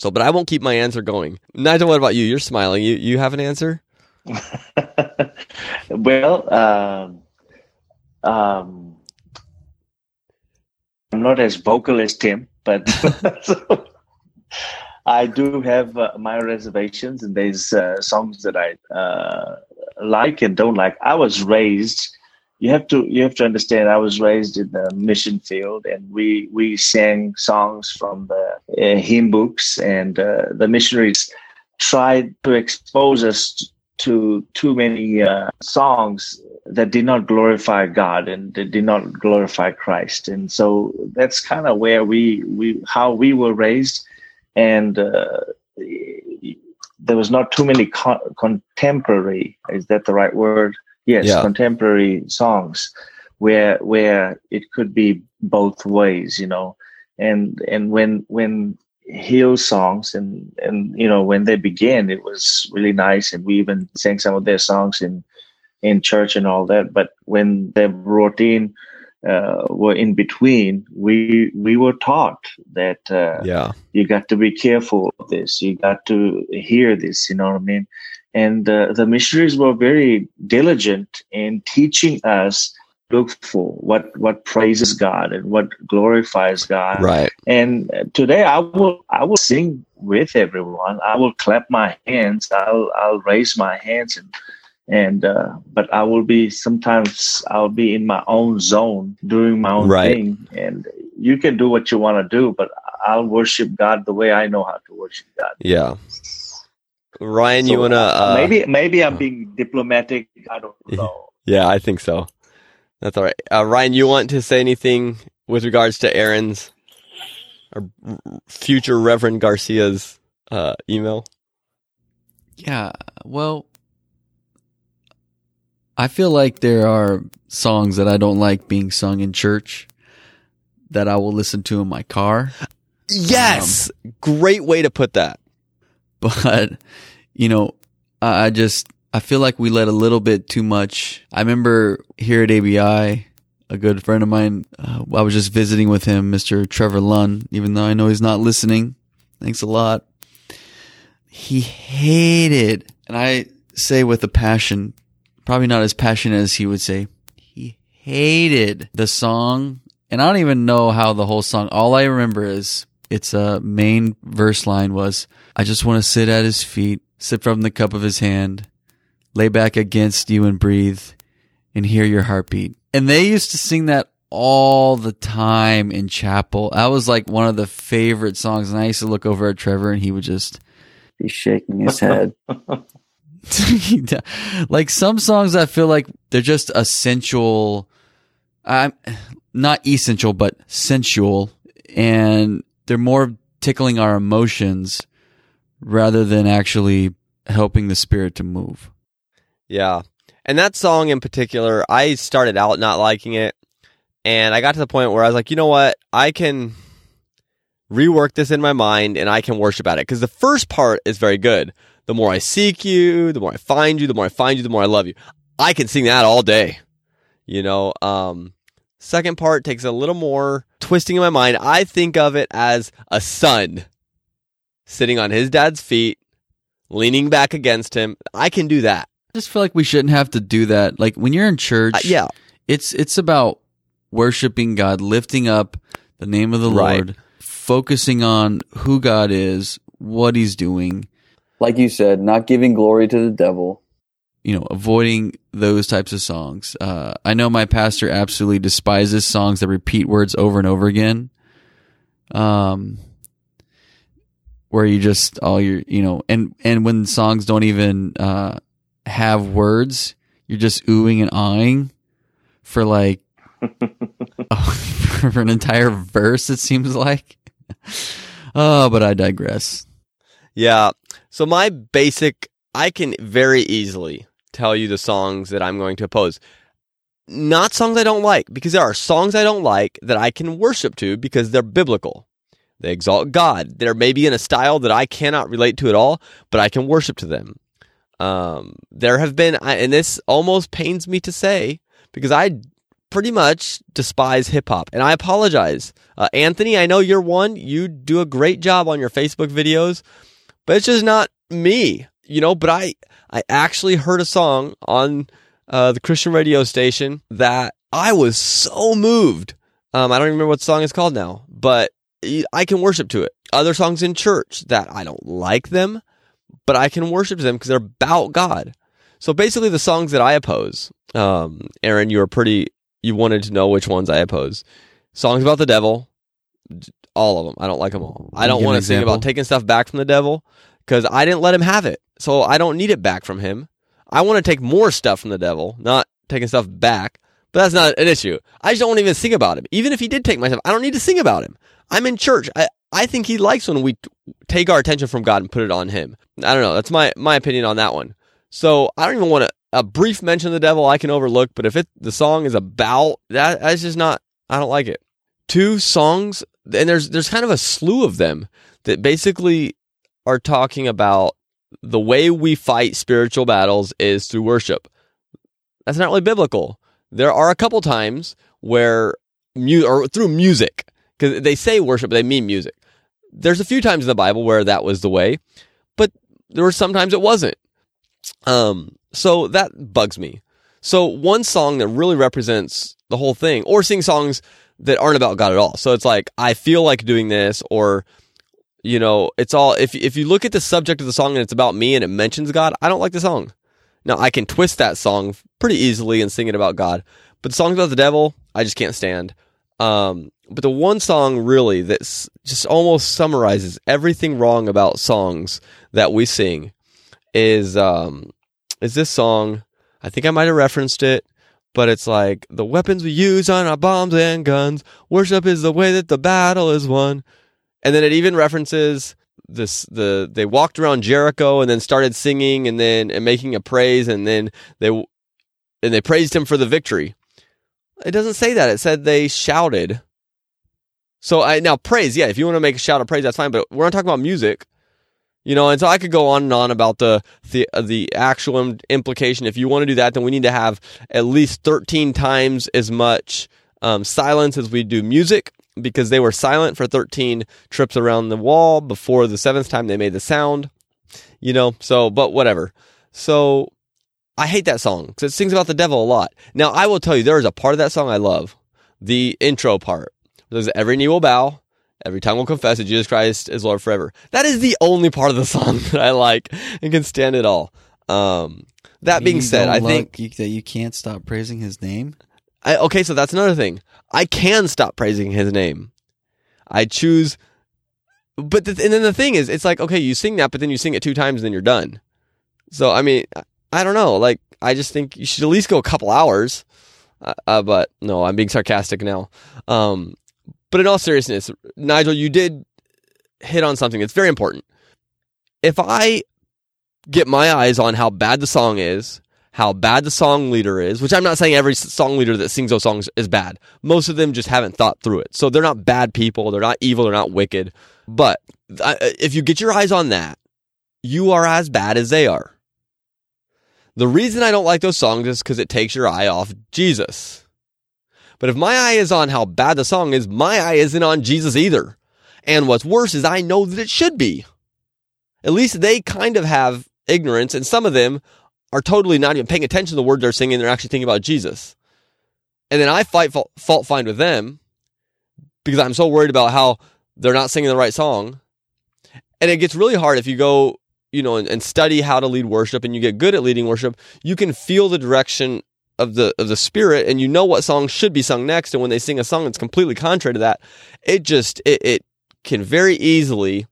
So, but I won't keep my answer going. Nigel, what about you? You're smiling. You you have an answer? well, um, um, I'm not as vocal as Tim, but I do have uh, my reservations, and there's uh, songs that I uh, like and don't like. I was raised. You have to you have to understand. I was raised in the mission field, and we we sang songs from the uh, hymn books, and uh, the missionaries tried to expose us to too many uh, songs that did not glorify God and that did not glorify Christ. And so that's kind of where we we how we were raised, and uh, there was not too many co- contemporary. Is that the right word? Yes, Yeah. contemporary songs where where it could be both ways, you know. And and when when hill songs and and you know when they began it was really nice. And we even sang some of their songs in in church and all that. But when they brought in uh, were in between we we were taught that uh, Yeah. you got to be careful of this. You got to hear this you know what i mean? And uh, the missionaries were very diligent in teaching us look for what what praises god and what glorifies god Right. and today I will I will sing with everyone. I will clap my hands. I'll I'll raise my hands and and uh, but I will be sometimes I'll be in my own zone doing my own Right. thing. And you can do what you want to do, but I'll worship God the way I know how to worship God. Yeah. Ryan, you wanna? Uh, maybe maybe I'm being diplomatic. I don't know. Yeah, I think so. That's all right. Uh, Ryan, you want to say anything with regards to Aaron's or future Reverend Garcia's uh, email? Yeah, well, I feel like there are songs that I don't like being sung in church that I will listen to in my car. Yes, great way to put that. but you know, I I just I feel like we let a little bit too much. I remember here at ABI, a good friend of mine. Uh, I was just visiting with him, Mr. Trevor Lunn. Even though I know he's not listening, thanks a lot. He hated, and I say with a passion, probably not as passionate as he would say. He hated the song, and I don't even know how the whole song. All I remember is its uh, main verse line was, "I just want to sit at his feet, sip from the cup of his hand, lay back against you and breathe, and hear your heartbeat." And they used to sing that all the time in chapel. That was like one of the favorite songs, and I used to look over at Trevor, and he would just be shaking his head. like some songs I feel like they're just essential I'm not essential but sensual and they're more tickling our emotions rather than actually helping the spirit to move. Yeah. And that song in particular, I started out not liking it. And I got to the point where I was like, you know what? I can rework this in my mind and I can worship at it. Because the first part is very good. The more I seek you, the more I find you, the more I find you, the more I love you. I can sing that all day. You know, um, second part takes a little more twisting in my mind. I think of it as a son sitting on his dad's feet, leaning back against him. I can do that. I just feel like we shouldn't have to do that. Like when you're in church, Uh, yeah. it's it's about worshiping God, lifting up the name of the Right. Lord, focusing on who God is, what he's doing, Like you said, not giving glory to the devil. you know, avoiding those types of songs. Uh, I know my pastor absolutely despises songs that repeat words over and over again. Um, where you just all your, you know, and and when songs don't even uh have words, you're just oohing and awing for like oh, for an entire verse. It seems like. Oh, but I digress. Yeah. So my basic, I can very easily tell you the songs that I'm going to oppose. Not songs I don't like, because there are songs I don't like that I can worship to because they're biblical. They exalt God. They're maybe in a style that I cannot relate to at all, but I can worship to them. Um, there have been, and this almost pains me to say, because I pretty much despise hip hop, and I apologize. Uh, Anthony, I know you're one. You do a great job on your Facebook videos, but it's just not me, you know. But I, I actually heard a song on uh, the Christian radio station that I was so moved. Um, I don't even remember what song is called now, but I can worship to it. Other songs in church that I don't like them, but I can worship them because they're about God. So basically, the songs that I oppose, um, Aaron, you were pretty. You wanted to know which ones I oppose. Songs about the devil, all of them. I don't like them all. I don't want to sing about taking stuff back from the devil because I didn't let him have it, so I don't need it back from him. I want to take more stuff from the devil, not taking stuff back. But that's not an issue. I just don't want to even sing about him. Even if he did take my stuff, I don't need to sing about him. I'm in church. I, I think he likes when we take our attention from God and put it on him. I don't know. That's my, my opinion on that one. So I don't even want to, a brief mention of the devil I can overlook, but if it, the song is about that, that's just not, I don't like it. Two songs, and there's, there's kind of a slew of them that basically are talking about the way we fight spiritual battles is through worship. That's not really biblical. There are a couple times where mu- or through music because they say worship, but they mean music. There's a few times in the Bible where that was the way, but there were sometimes it wasn't. Um, so that bugs me. So one song that really represents the whole thing, or sing songs that aren't about God at all. So it's like I feel like doing this, or you know, it's all if if you look at the subject of the song and it's about me and it mentions God, I don't like the song. Now I can twist that song pretty easily and sing it about God, but the songs about the devil, I just can't stand. Um, but the one song really that just almost summarizes everything wrong about songs that we sing is um is this song. I think I might have referenced it, but it's like the weapons we use on our bombs and guns. Worship is the way that the battle is won. And then it even references this the they walked around Jericho and then started singing and then and making a praise and then they and they praised him for the victory. It doesn't say that. It said they shouted. So I now praise, yeah, if you want to make a shout of praise, that's fine, but we're not talking about music. You know, and so I could go on and on about the the uh, the actual im- implication. If you want to do that, then we need to have at least thirteen times as much um, silence as we do music, because they were silent for thirteen trips around the wall before the seventh time they made the sound. You know, so but whatever. So I hate that song because it sings about the devil a lot. Now I will tell you, there is a part of that song I love, the intro part. There's every knee will bow, every tongue will confess that Jesus Christ is Lord forever. That is the only part of the song that I like and can stand it all. Um, that being said, I think you, that you can't stop praising His name. I, okay, so that's another thing. I can stop praising his name. I choose, but the, and then the thing is, it's like okay, you sing that, but then you sing it two times, and then you're done. So I mean, I- don't know. Like I just think you should at least go a couple hours. Uh, uh, but no, I'm being sarcastic now. Um, but in all seriousness, Nigel, you did hit on something that's very important. If I get my eyes on how bad the song is, how bad the song leader is, which I'm not saying every song leader that sings those songs is bad. Most of them just haven't thought through it. So they're not bad people, they're not evil, they're not wicked. But uh, if you get your eyes on that, you are as bad as they are. The reason I don't like those songs is because it takes your eye off Jesus. But if my eye is on how bad the song is, my eye isn't on Jesus either. And what's worse is I know that it should be. At least they kind of have ignorance, and some of them are totally not even paying attention to the words they're singing. They're actually thinking about Jesus. And then I fight fault, find with them because I'm so worried about how they're not singing the right song. And it gets really hard if you go, you know, and, and study how to lead worship and you get good at leading worship. You can feel the direction of the of the spirit and you know what song should be sung next. And when they sing a song that's completely contrary to that, it just it, it can very easily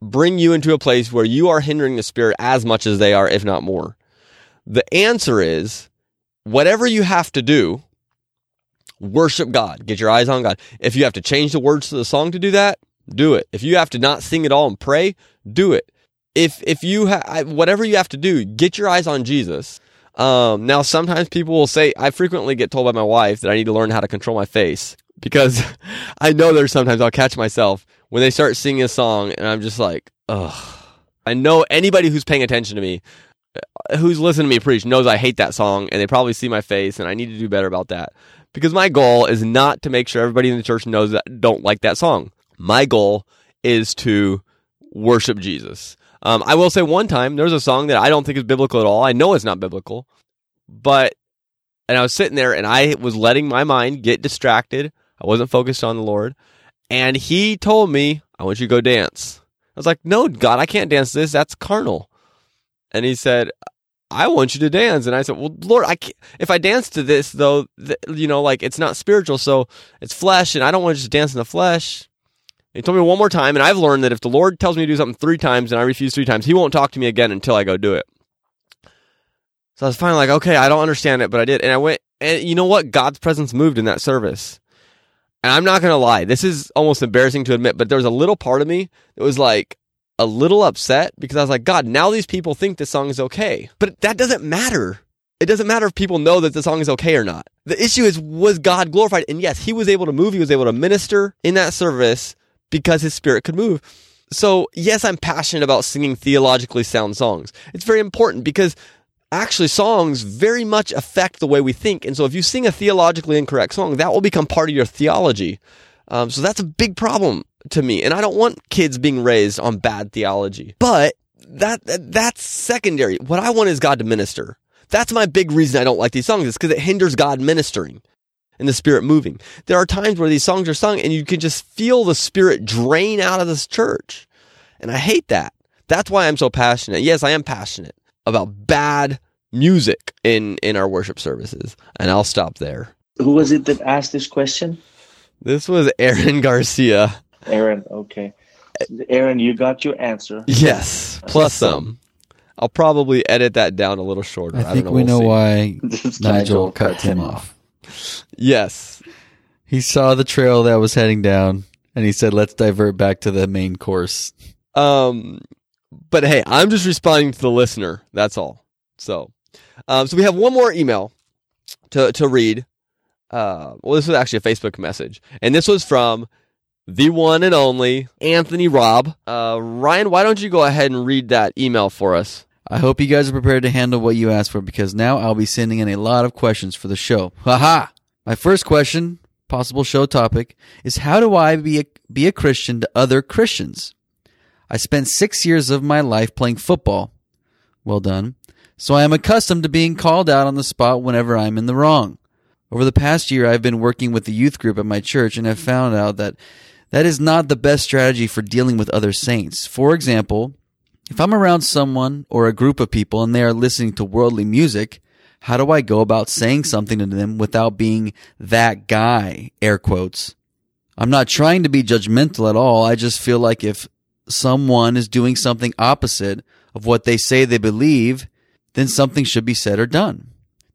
bring you into a place where you are hindering the spirit as much as they are, if not more. The answer is whatever you have to do, worship God. Get your eyes on God. If you have to change the words to the song to do that, do it. If you have to not sing at all and pray, do it. If if you ha- whatever you have to do, get your eyes on Jesus. Um, now, sometimes people will say, I frequently get told by my wife that I need to learn how to control my face because I know there's sometimes I'll catch myself when they start singing a song and I'm just like, ugh. I know anybody who's paying attention to me who's listening to me preach knows I hate that song, and they probably see my face, and I need to do better about that. Because my goal is not to make sure everybody in the church knows that don't like that song. My goal is to worship Jesus. Um, I will say one time there's a song that I don't think is biblical at all. I know it's not biblical, but and I was sitting there and I was letting my mind get distracted. I wasn't focused on the Lord, and He told me, "I want you to go dance." I was like, "No, God, I can't dance this. That's carnal." And He said, I want you to dance. And I said, well, Lord, I can't, if I dance to this though, th- you know, like it's not spiritual. So it's flesh and I don't want to just dance in the flesh. He told me one more time. And I've learned that if the Lord tells me to do something three times and I refuse three times, he won't talk to me again until I go do it. So I was finally like, okay, I don't understand it, but I did. And I went, and you know what? God's presence moved in that service. And I'm not going to lie. This is almost embarrassing to admit, but there was a little part of me that was like, a little upset because I was like, God, now these people think this song is okay. But that doesn't matter. It doesn't matter if people know that the song is okay or not. The issue is, was God glorified? And yes, he was able to move. He was able to minister in that service because his spirit could move. So yes, I'm passionate about singing theologically sound songs. It's very important because actually songs very much affect the way we think. And so if you sing a theologically incorrect song, that will become part of your theology. Um, so that's a big problem to me. And I don't want kids being raised on bad theology. But that, that that's secondary. What I want is God to minister. That's my big reason I don't like these songs is because it hinders God ministering and the spirit moving. There are times where these songs are sung and you can just feel the spirit drain out of this church. And I hate that. That's why I'm so passionate. Yes, I am passionate about bad music in in our worship services. And I'll stop there. Who was it that asked this question? This was Aaron Garcia. Aaron, okay. Aaron, you got your answer. Yes, plus some. I'll probably edit that down a little shorter. I don't think know, we we'll know see. why This Nigel cut him off. Yes. He saw the trail that was heading down and he said, let's divert back to the main course. Um, but hey, I'm just responding to the listener. That's all. So, um, so we have one more email to to read. Uh, well, this was actually a Facebook message, and this was from the one and only Anthony Robb. Uh, Ryan, why don't you go ahead and read that email for us? I hope you guys are prepared to handle what you asked for because now I'll be sending in a lot of questions for the show. Haha! My first question, possible show topic, is how do I be a, be a Christian to other Christians? I spent six years of my life playing football. Well done. So I am accustomed to being called out on the spot whenever I'm in the wrong. Over the past year, I've been working with the youth group at my church and have found out that that is not the best strategy for dealing with other saints. For example, if I'm around someone or a group of people and they are listening to worldly music, how do I go about saying something to them without being that guy? Air quotes. I'm not trying to be judgmental at all. I just feel like if someone is doing something opposite of what they say they believe, then something should be said or done.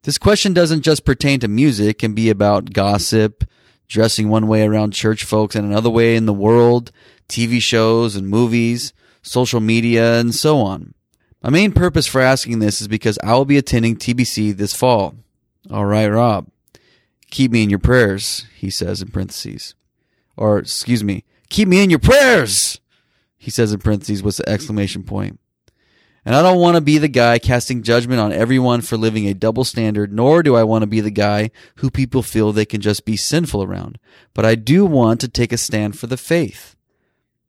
This question doesn't just pertain to music, it can be about gossip, dressing one way around church folks and another way in the world, TV shows and movies, social media, and so on. My main purpose for asking this is because I will be attending TBC this fall. All right, Rob. Keep me in your prayers, he says in parentheses. Or, excuse me, keep me in your prayers, he says in parentheses with the exclamation point. And I don't want to be the guy casting judgment on everyone for living a double standard, nor do I want to be the guy who people feel they can just be sinful around. But I do want to take a stand for the faith.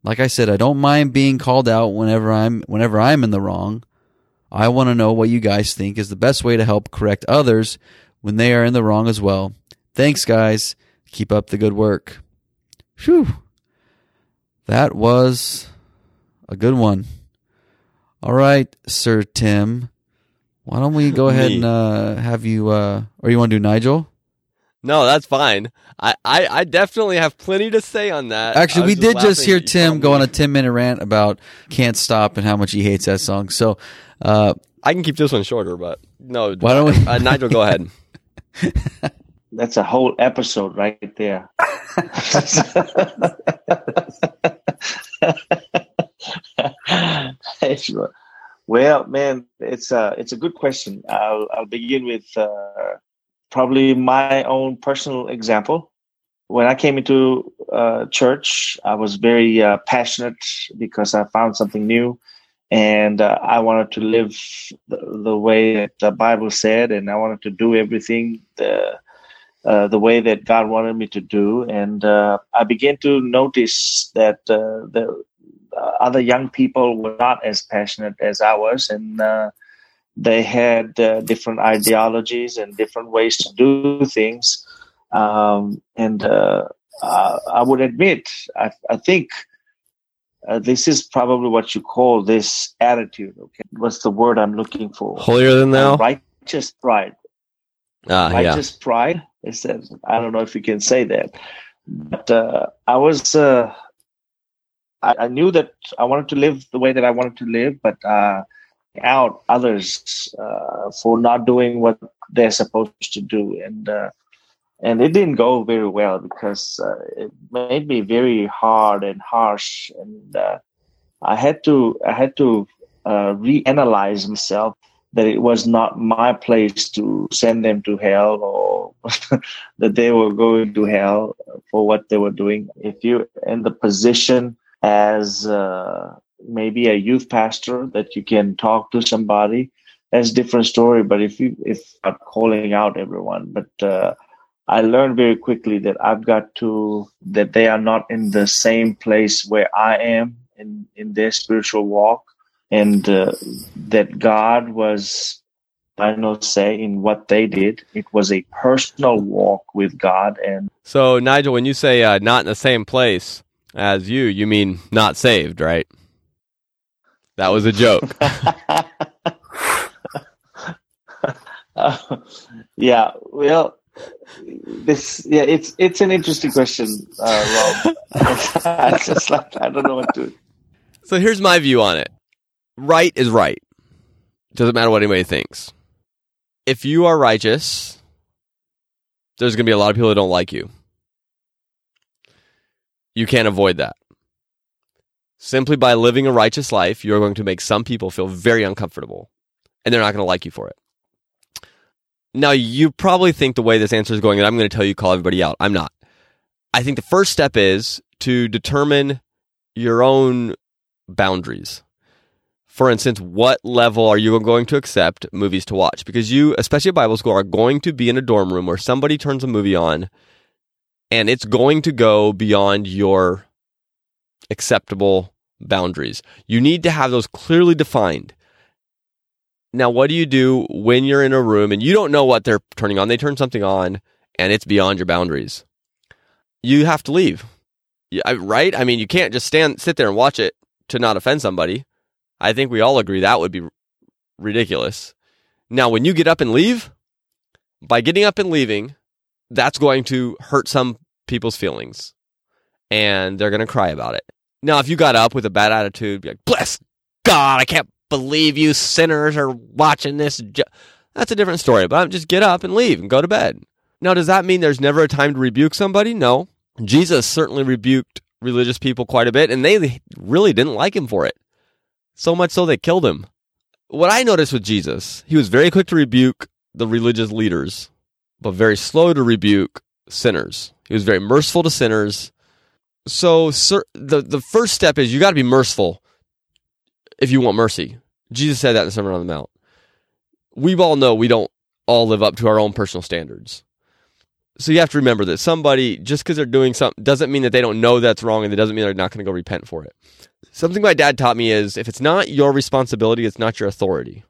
Like I said, I don't mind being called out whenever I'm whenever I'm in the wrong. I want to know what you guys think is the best way to help correct others when they are in the wrong as well. Thanks guys. Keep up the good work. Phew. That was a good one. All right, Sir Tim. Why don't we go ahead Me. and uh, have you, uh, or you want to do Nigel? No, that's fine. I, I, I definitely have plenty to say on that. Actually, was we did just hear Tim go on a 10 minute rant about Can't Stop and how much he hates that song. So, uh, I can keep this one shorter, but no. Why don't we- uh, Nigel, go ahead. That's a whole episode right there. well, man, it's a it's a good question. I'll I'll begin with uh, probably my own personal example. When I came into uh, church, I was very uh, passionate because I found something new, and uh, I wanted to live the, the way that the Bible said, and I wanted to do everything the uh, the way that God wanted me to do. And uh, I began to notice that uh, the other young people were not as passionate as I was, and they had different ideologies and different ways to do things. Um, and I would admit, I, I think uh, this is probably what you call this attitude. Okay, what's the word I'm looking for? Holier than thou. Uh, righteous pride. Ah, yeah. righteous pride. Is that I don't know if you can say that, but uh, I was. Uh, I, I knew that I wanted to live the way that I wanted to live, but uh, out others uh, for not doing what they're supposed to do, and uh, and it didn't go very well because uh, it made me very hard and harsh. And uh, i had to i had to uh, reanalyze myself that it was not my place to send them to hell or that they were going to hell for what they were doing. If you're in the position as uh, maybe a youth pastor that you can talk to somebody that's different story but if you if i'm calling out everyone but uh, I learned very quickly that I've got to that they are not in the same place where I am in in their spiritual walk, and uh, that God was, I know, say in what they did, it was a personal walk with God. And So, Nigel, when you say uh, not in the same place as you, you mean not saved, right? That was a joke. uh, yeah, well, this yeah, it's it's an interesting question, uh, Rob. I just like I don't know what to. so here's my view on it. Right is right. Doesn't matter what anybody thinks. If you are righteous, there's going to be a lot of people that don't like you. You can't avoid that. Simply by living a righteous life, you're going to make some people feel very uncomfortable, and they're not going to like you for it. Now, you probably think the way this answer is going, that I'm going to tell you call everybody out. I'm not. I think the first step is to determine your own boundaries. For instance, what level are you going to accept movies to watch? Because you, especially at Bible school, are going to be in a dorm room where somebody turns a movie on and it's going to go beyond your acceptable boundaries. You need to have those clearly defined. Now, what do you do when you're in a room and you don't know what they're turning on? They turn something on and it's beyond your boundaries. You have to leave. Right? I mean, you can't just stand, sit there and watch it to not offend somebody. I think we all agree that would be ridiculous. Now, when you get up and leave, by getting up and leaving, that's going to hurt some people's feelings and they're going to cry about it. Now, if you got up with a bad attitude, be like, bless God, I can't believe you sinners are watching this. That's a different story, but just get up and leave and go to bed. Now, does that mean there's never a time to rebuke somebody? No. Jesus certainly rebuked religious people quite a bit, and they really didn't like him for it. So much so they killed him. What I noticed with Jesus, he was very quick to rebuke the religious leaders, but very slow to rebuke sinners. He was very merciful to sinners. So, sir, the the first step is you got to be merciful if you want mercy. Jesus said that in the Sermon on the Mount. We all know we don't all live up to our own personal standards. So you have to remember that somebody, just because they're doing something, doesn't mean that they don't know that's wrong and it doesn't mean they're not going to go repent for it. Something my dad taught me is if it's not your responsibility, it's not your authority.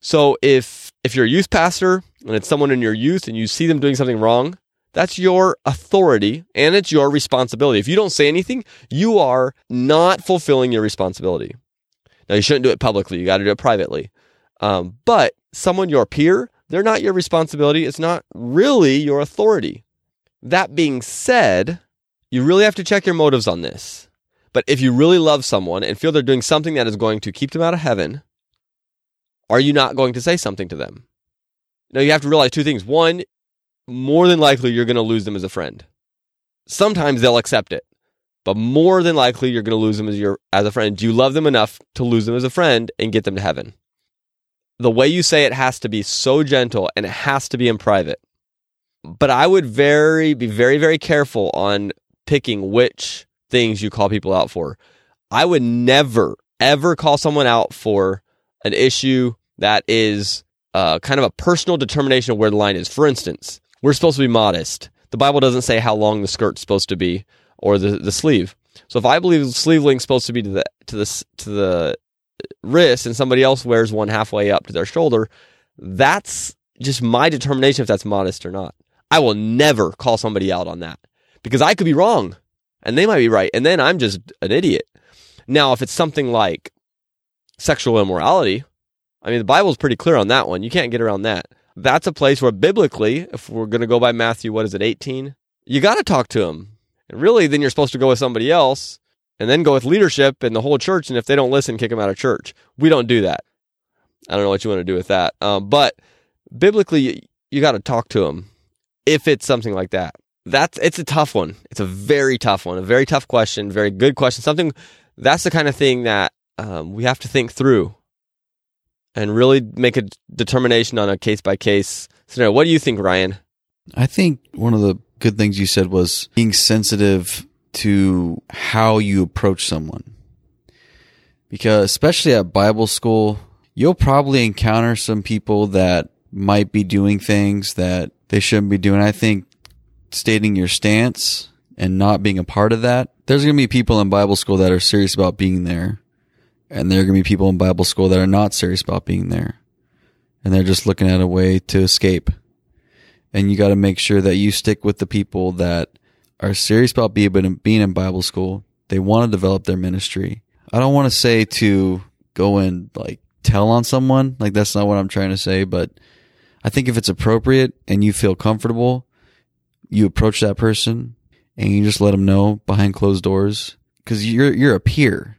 So if if you're a youth pastor and it's someone in your youth and you see them doing something wrong, that's your authority and it's your responsibility. If you don't say anything, you are not fulfilling your responsibility. Now, you shouldn't do it publicly. You got to do it privately. Um, but someone your peer, they're not your responsibility. It's not really your authority. That being said, you really have to check your motives on this. But if you really love someone and feel they're doing something that is going to keep them out of heaven, are you not going to say something to them? Now, you have to realize two things. One, more than likely, you're going to lose them as a friend. Sometimes they'll accept it but more than likely you're going to lose them as your as a friend. Do you love them enough to lose them as a friend and get them to heaven? The way you say it has to be so gentle and it has to be in private. But I would very be very very careful on picking which things you call people out for. I would never ever call someone out for an issue that is uh, kind of a personal determination of where the line is. For instance, we're supposed to be modest. The Bible doesn't say how long the skirt's supposed to be or the, the sleeve. So if I believe the sleeve link's supposed to be to the to the to the wrist and somebody else wears one halfway up to their shoulder, that's just my determination if that's modest or not. I will never call somebody out on that because I could be wrong and they might be right. And then I'm just an idiot. Now, if it's something like sexual immorality, I mean, the Bible's pretty clear on that one. You can't get around that. That's a place where biblically, if we're going to go by Matthew, what is it, 18? You got to talk to them. And really, then you're supposed to go with somebody else and then go with leadership and the whole church. And if they don't listen, kick them out of church. We don't do that. I don't know what you want to do with that. Um, but biblically, you, you got to talk to them if it's something like that. That's it's a tough one. It's a very tough one. A very tough question. Very good question. Something that's the kind of thing that um, we have to think through and really make a determination on a case by case scenario. What do you think, Ryan? I think one of the good things you said was being sensitive to how you approach someone. Because especially at Bible school, you'll probably encounter some people that might be doing things that they shouldn't be doing. I think stating your stance and not being a part of that, there's going to be people in Bible school that are serious about being there. And there are going to be people in Bible school that are not serious about being there. And they're just looking at a way to escape. And you got to make sure that you stick with the people that are serious about being, in Bible school. They want to develop their ministry. I don't want to say to go and like tell on someone. Like that's not what I'm trying to say, but I think if it's appropriate and you feel comfortable, you approach that person and you just let them know behind closed doors because you're you're a peer.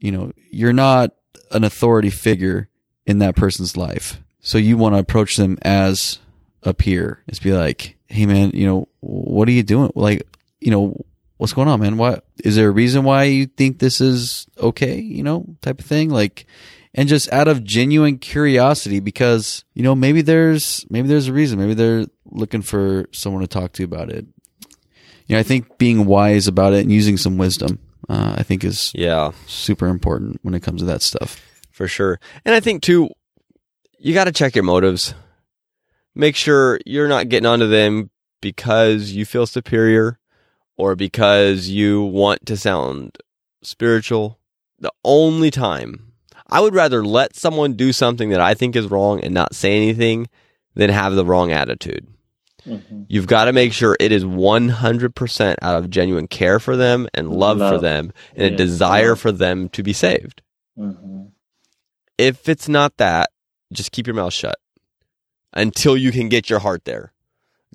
You know, you're not an authority figure in that person's life. So you want to approach them as a peer. Just be like, "Hey man, you know, what are you doing? Like, you know, what's going on, man? What is there a reason why you think this is okay, you know, type of thing?" Like and just out of genuine curiosity because, you know, maybe there's maybe there's a reason. Maybe they're looking for someone to talk to about it. You know, I think being wise about it and using some wisdom, uh, I think is Yeah, super important when it comes to that stuff. for sure. And I think too, you got to check your motives. Make sure you're not getting onto them because you feel superior or because you want to sound spiritual. The only time I would rather let someone do something that I think is wrong and not say anything than have the wrong attitude. Mhm. You've got to make sure it is 100% out of genuine care for them and love, for them and a desire Love. for them to be saved. Mhm. If it's not that, just keep your mouth shut until you can get your heart there.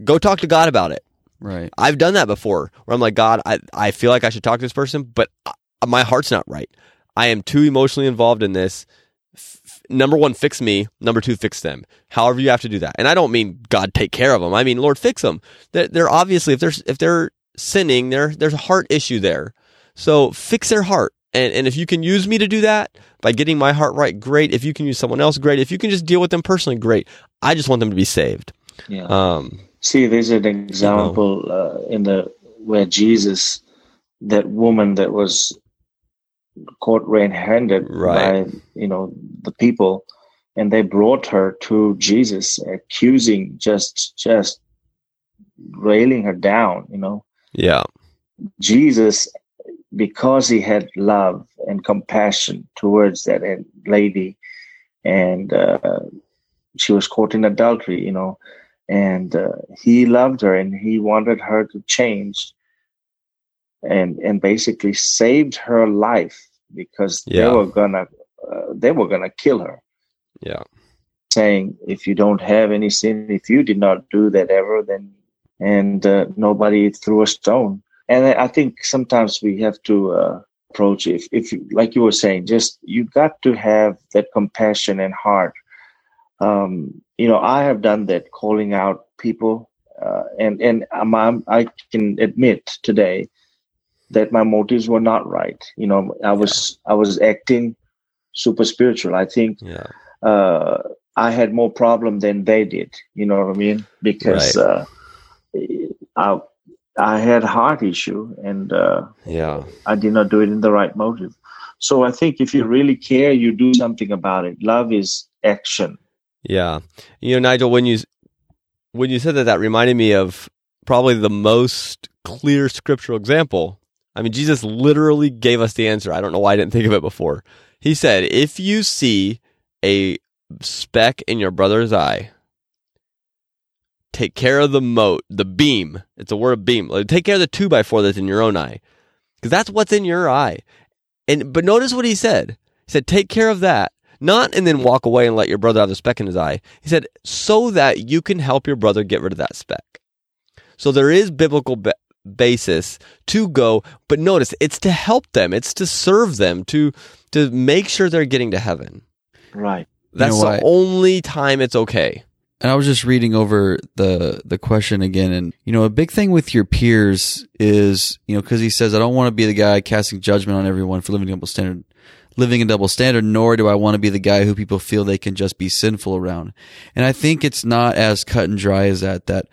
Go talk to God about it. Right. I've done that before where I'm like, God, I, I feel like I should talk to this person, but uh, my heart's not right. I am too emotionally involved in this. Number one, fix me. Number two, fix them. However you have to do that. And I don't mean God take care of them. I mean, Lord, fix them. They're, they're obviously, if they're, if they're sinning, there, there's a heart issue there. So fix their heart. And, and if you can use me to do that by getting my heart right, great. If you can use someone else, great. If you can just deal with them personally, great. I just want them to be saved. Yeah. Um, See, there's an example uh, in the where Jesus, that woman that was caught red-handed Right. by you know the people, and they brought her to Jesus, accusing, just just railing her down. You know, yeah. Jesus, because he had love and compassion towards that lady, and uh, she was caught in adultery, you know, and uh, he loved her and he wanted her to change, and and basically saved her life because Yeah. they were gonna uh, they were gonna kill her, Yeah. saying if you don't have any sin, if you did not do that ever, then and uh, nobody threw a stone and I think sometimes we have to uh, approach if if you, like you were saying, just you got to have that compassion and heart. Um, you know, I have done that, calling out people, uh, and and I'm, I'm, I can admit today that my motives were not right. You know, I was I was acting super spiritual. I think Yeah. uh, I had more problem than they did. You know what I mean? Because uh, I I had heart issue and uh, Yeah. I did not do it in the right motive. So I think if you really care, you do something about it. Love is action. Yeah. You know, Nigel, when you when you said that, that reminded me of probably the most clear scriptural example. I mean, Jesus literally gave us the answer. I don't know why I didn't think of it before. He said, "If you see a speck in your brother's eye, take care of the mote, the beam. It's a word beam. Like, Take care of the two by four that's in your own eye, because that's what's in your eye." And but notice what he said. He said, "Take care of that." Not and then walk away and let your brother have the speck in his eye. He said, so that you can help your brother get rid of that speck. So there is biblical basis to go, but notice it's to help them, it's to serve them, to to make sure they're getting to heaven. Right. That's know the only time it's okay. And I was just reading over the the question again, and you know, a big thing with your peers is, you know, because he says, I don't want to be the guy casting judgment on everyone for living a double standard, living a double standard, nor do I want to be the guy who people feel they can just be sinful around. And I think it's not as cut and dry as that. That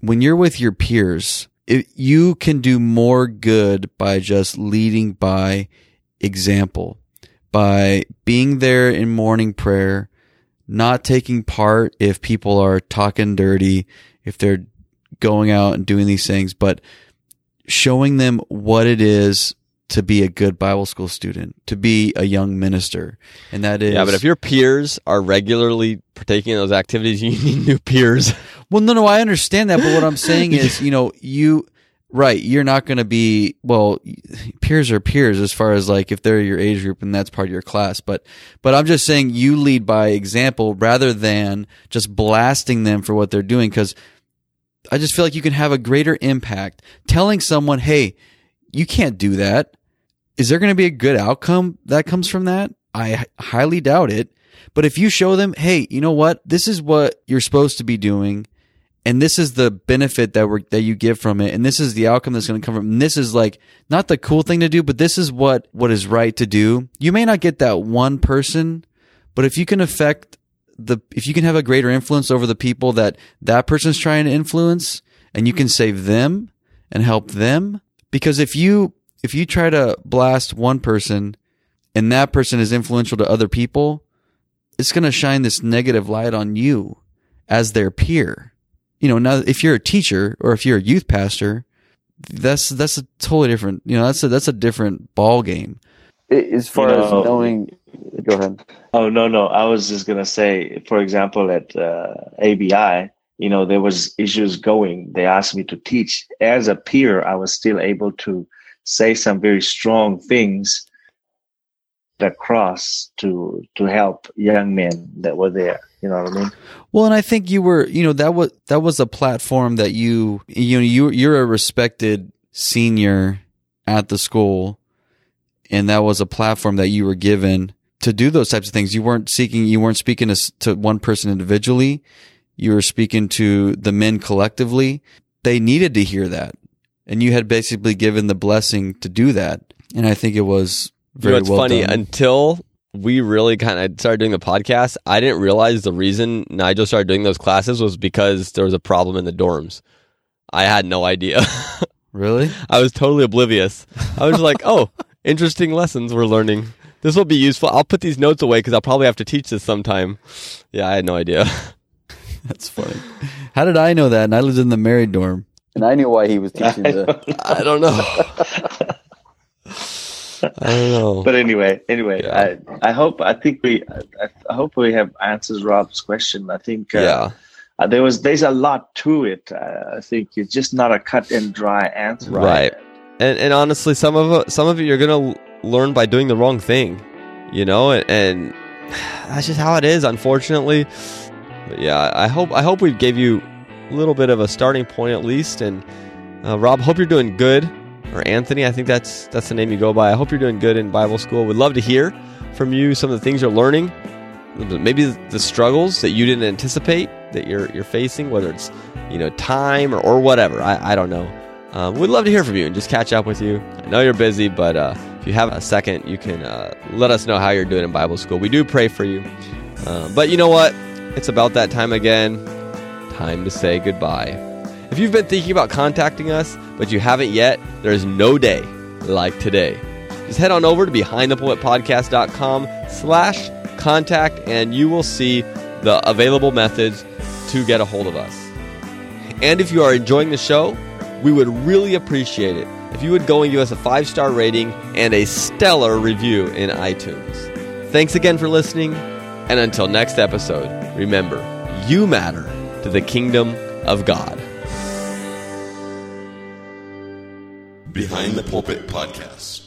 when you're with your peers, you can do more good by just leading by example, by being there in morning prayer not taking part if people are talking dirty, if they're going out and doing these things, but showing them what it is to be a good Bible school student, to be a young minister. And that is Yeah, but if your peers are regularly partaking in those activities, you need new peers. Well, no, no, I understand that, but what I'm saying is, you know, you right, you're not going to be well. Peers are peers as far as like if they're your age group and that's part of your class, but but I'm just saying you lead by example rather than just blasting them for what they're doing because I just feel like you can have a greater impact telling someone, "Hey, you can't do that." Is there going to be a good outcome that comes from that? I highly doubt it. But if you show them, hey, you know what? This is what you're supposed to be doing. And this is the benefit that we're, that you give from it. And this is the outcome that's going to come from. And this is like not the cool thing to do, but this is what, what is right to do. You may not get that one person, but if you can affect the, if you can have a greater influence over the people that that person's trying to influence and you can save them and help them. Because if you, if you try to blast one person and that person is influential to other people, it's going to shine this negative light on you as their peer. You know, now if you're a teacher or if you're a youth pastor, that's that's a totally different. You know, that's a that's a different ball game. I- As far You as knowing, go ahead. Oh no, no. I was just gonna say, for example, at uh, ABI, you know, there was issues going. They asked me to teach. As a peer, I was still able to say some very strong things across to to help young men that were there. You know what I mean? Well, and I think you were, you know, that was that was a platform that you, you know, you you're a respected senior at the school, and that was a platform that you were given to do those types of things. You weren't seeking, you weren't speaking to, to one person individually. You were speaking to the men collectively. They needed to hear that, and you had basically given the blessing to do that. And I think it was You know, very it's well funny done. until we really kind of started doing the podcast. I didn't realize the reason Nigel started doing those classes was because there was a problem in the dorms. I had no idea. really? I was totally oblivious. I was like, "Oh, interesting lessons we're learning. This will be useful. I'll put these notes away because I'll probably have to teach this sometime." Yeah, I had no idea. That's funny. How did I know that? And I lived in the married dorm. And I knew why he was teaching the. I don't know. I don't know. But anyway, anyway, Yeah. I I hope I think we I, I hope we have answers Rob's question. I think uh, yeah, uh, there was there's a lot to it. Uh, I think it's just not a cut and dry answer. Right. and and honestly, some of some of it you're gonna learn by doing the wrong thing, you know, and, and that's just how it is, unfortunately. But yeah, I hope I hope we gave you a little bit of a starting point at least. And uh, Rob, hope you're doing good. Or Anthony, I think that's that's the name you go by. I hope you're doing good in Bible school. We'd love to hear from you some of the things you're learning, maybe the struggles that you didn't anticipate that you're you're facing, whether it's you know time or, or whatever. I, I don't know. Um, we'd love to hear from you and just catch up with you. I know you're busy, but uh, if you have a second, you can uh, let us know how you're doing in Bible school. We do pray for you. Uh, but you know what? It's about that time again. Time to say goodbye. If you've been thinking about contacting us, but you haven't yet, there is no day like today. just head on over to behindthepulpitpodcast.com slash contact and you will see the available methods to get a hold of us. And if you are enjoying the show, we would really appreciate it if you would go and give us a five star rating and a stellar review in iTunes. Thanks again for listening, and until next episode, remember, you matter to the kingdom of God. Behind the Pulpit Podcast.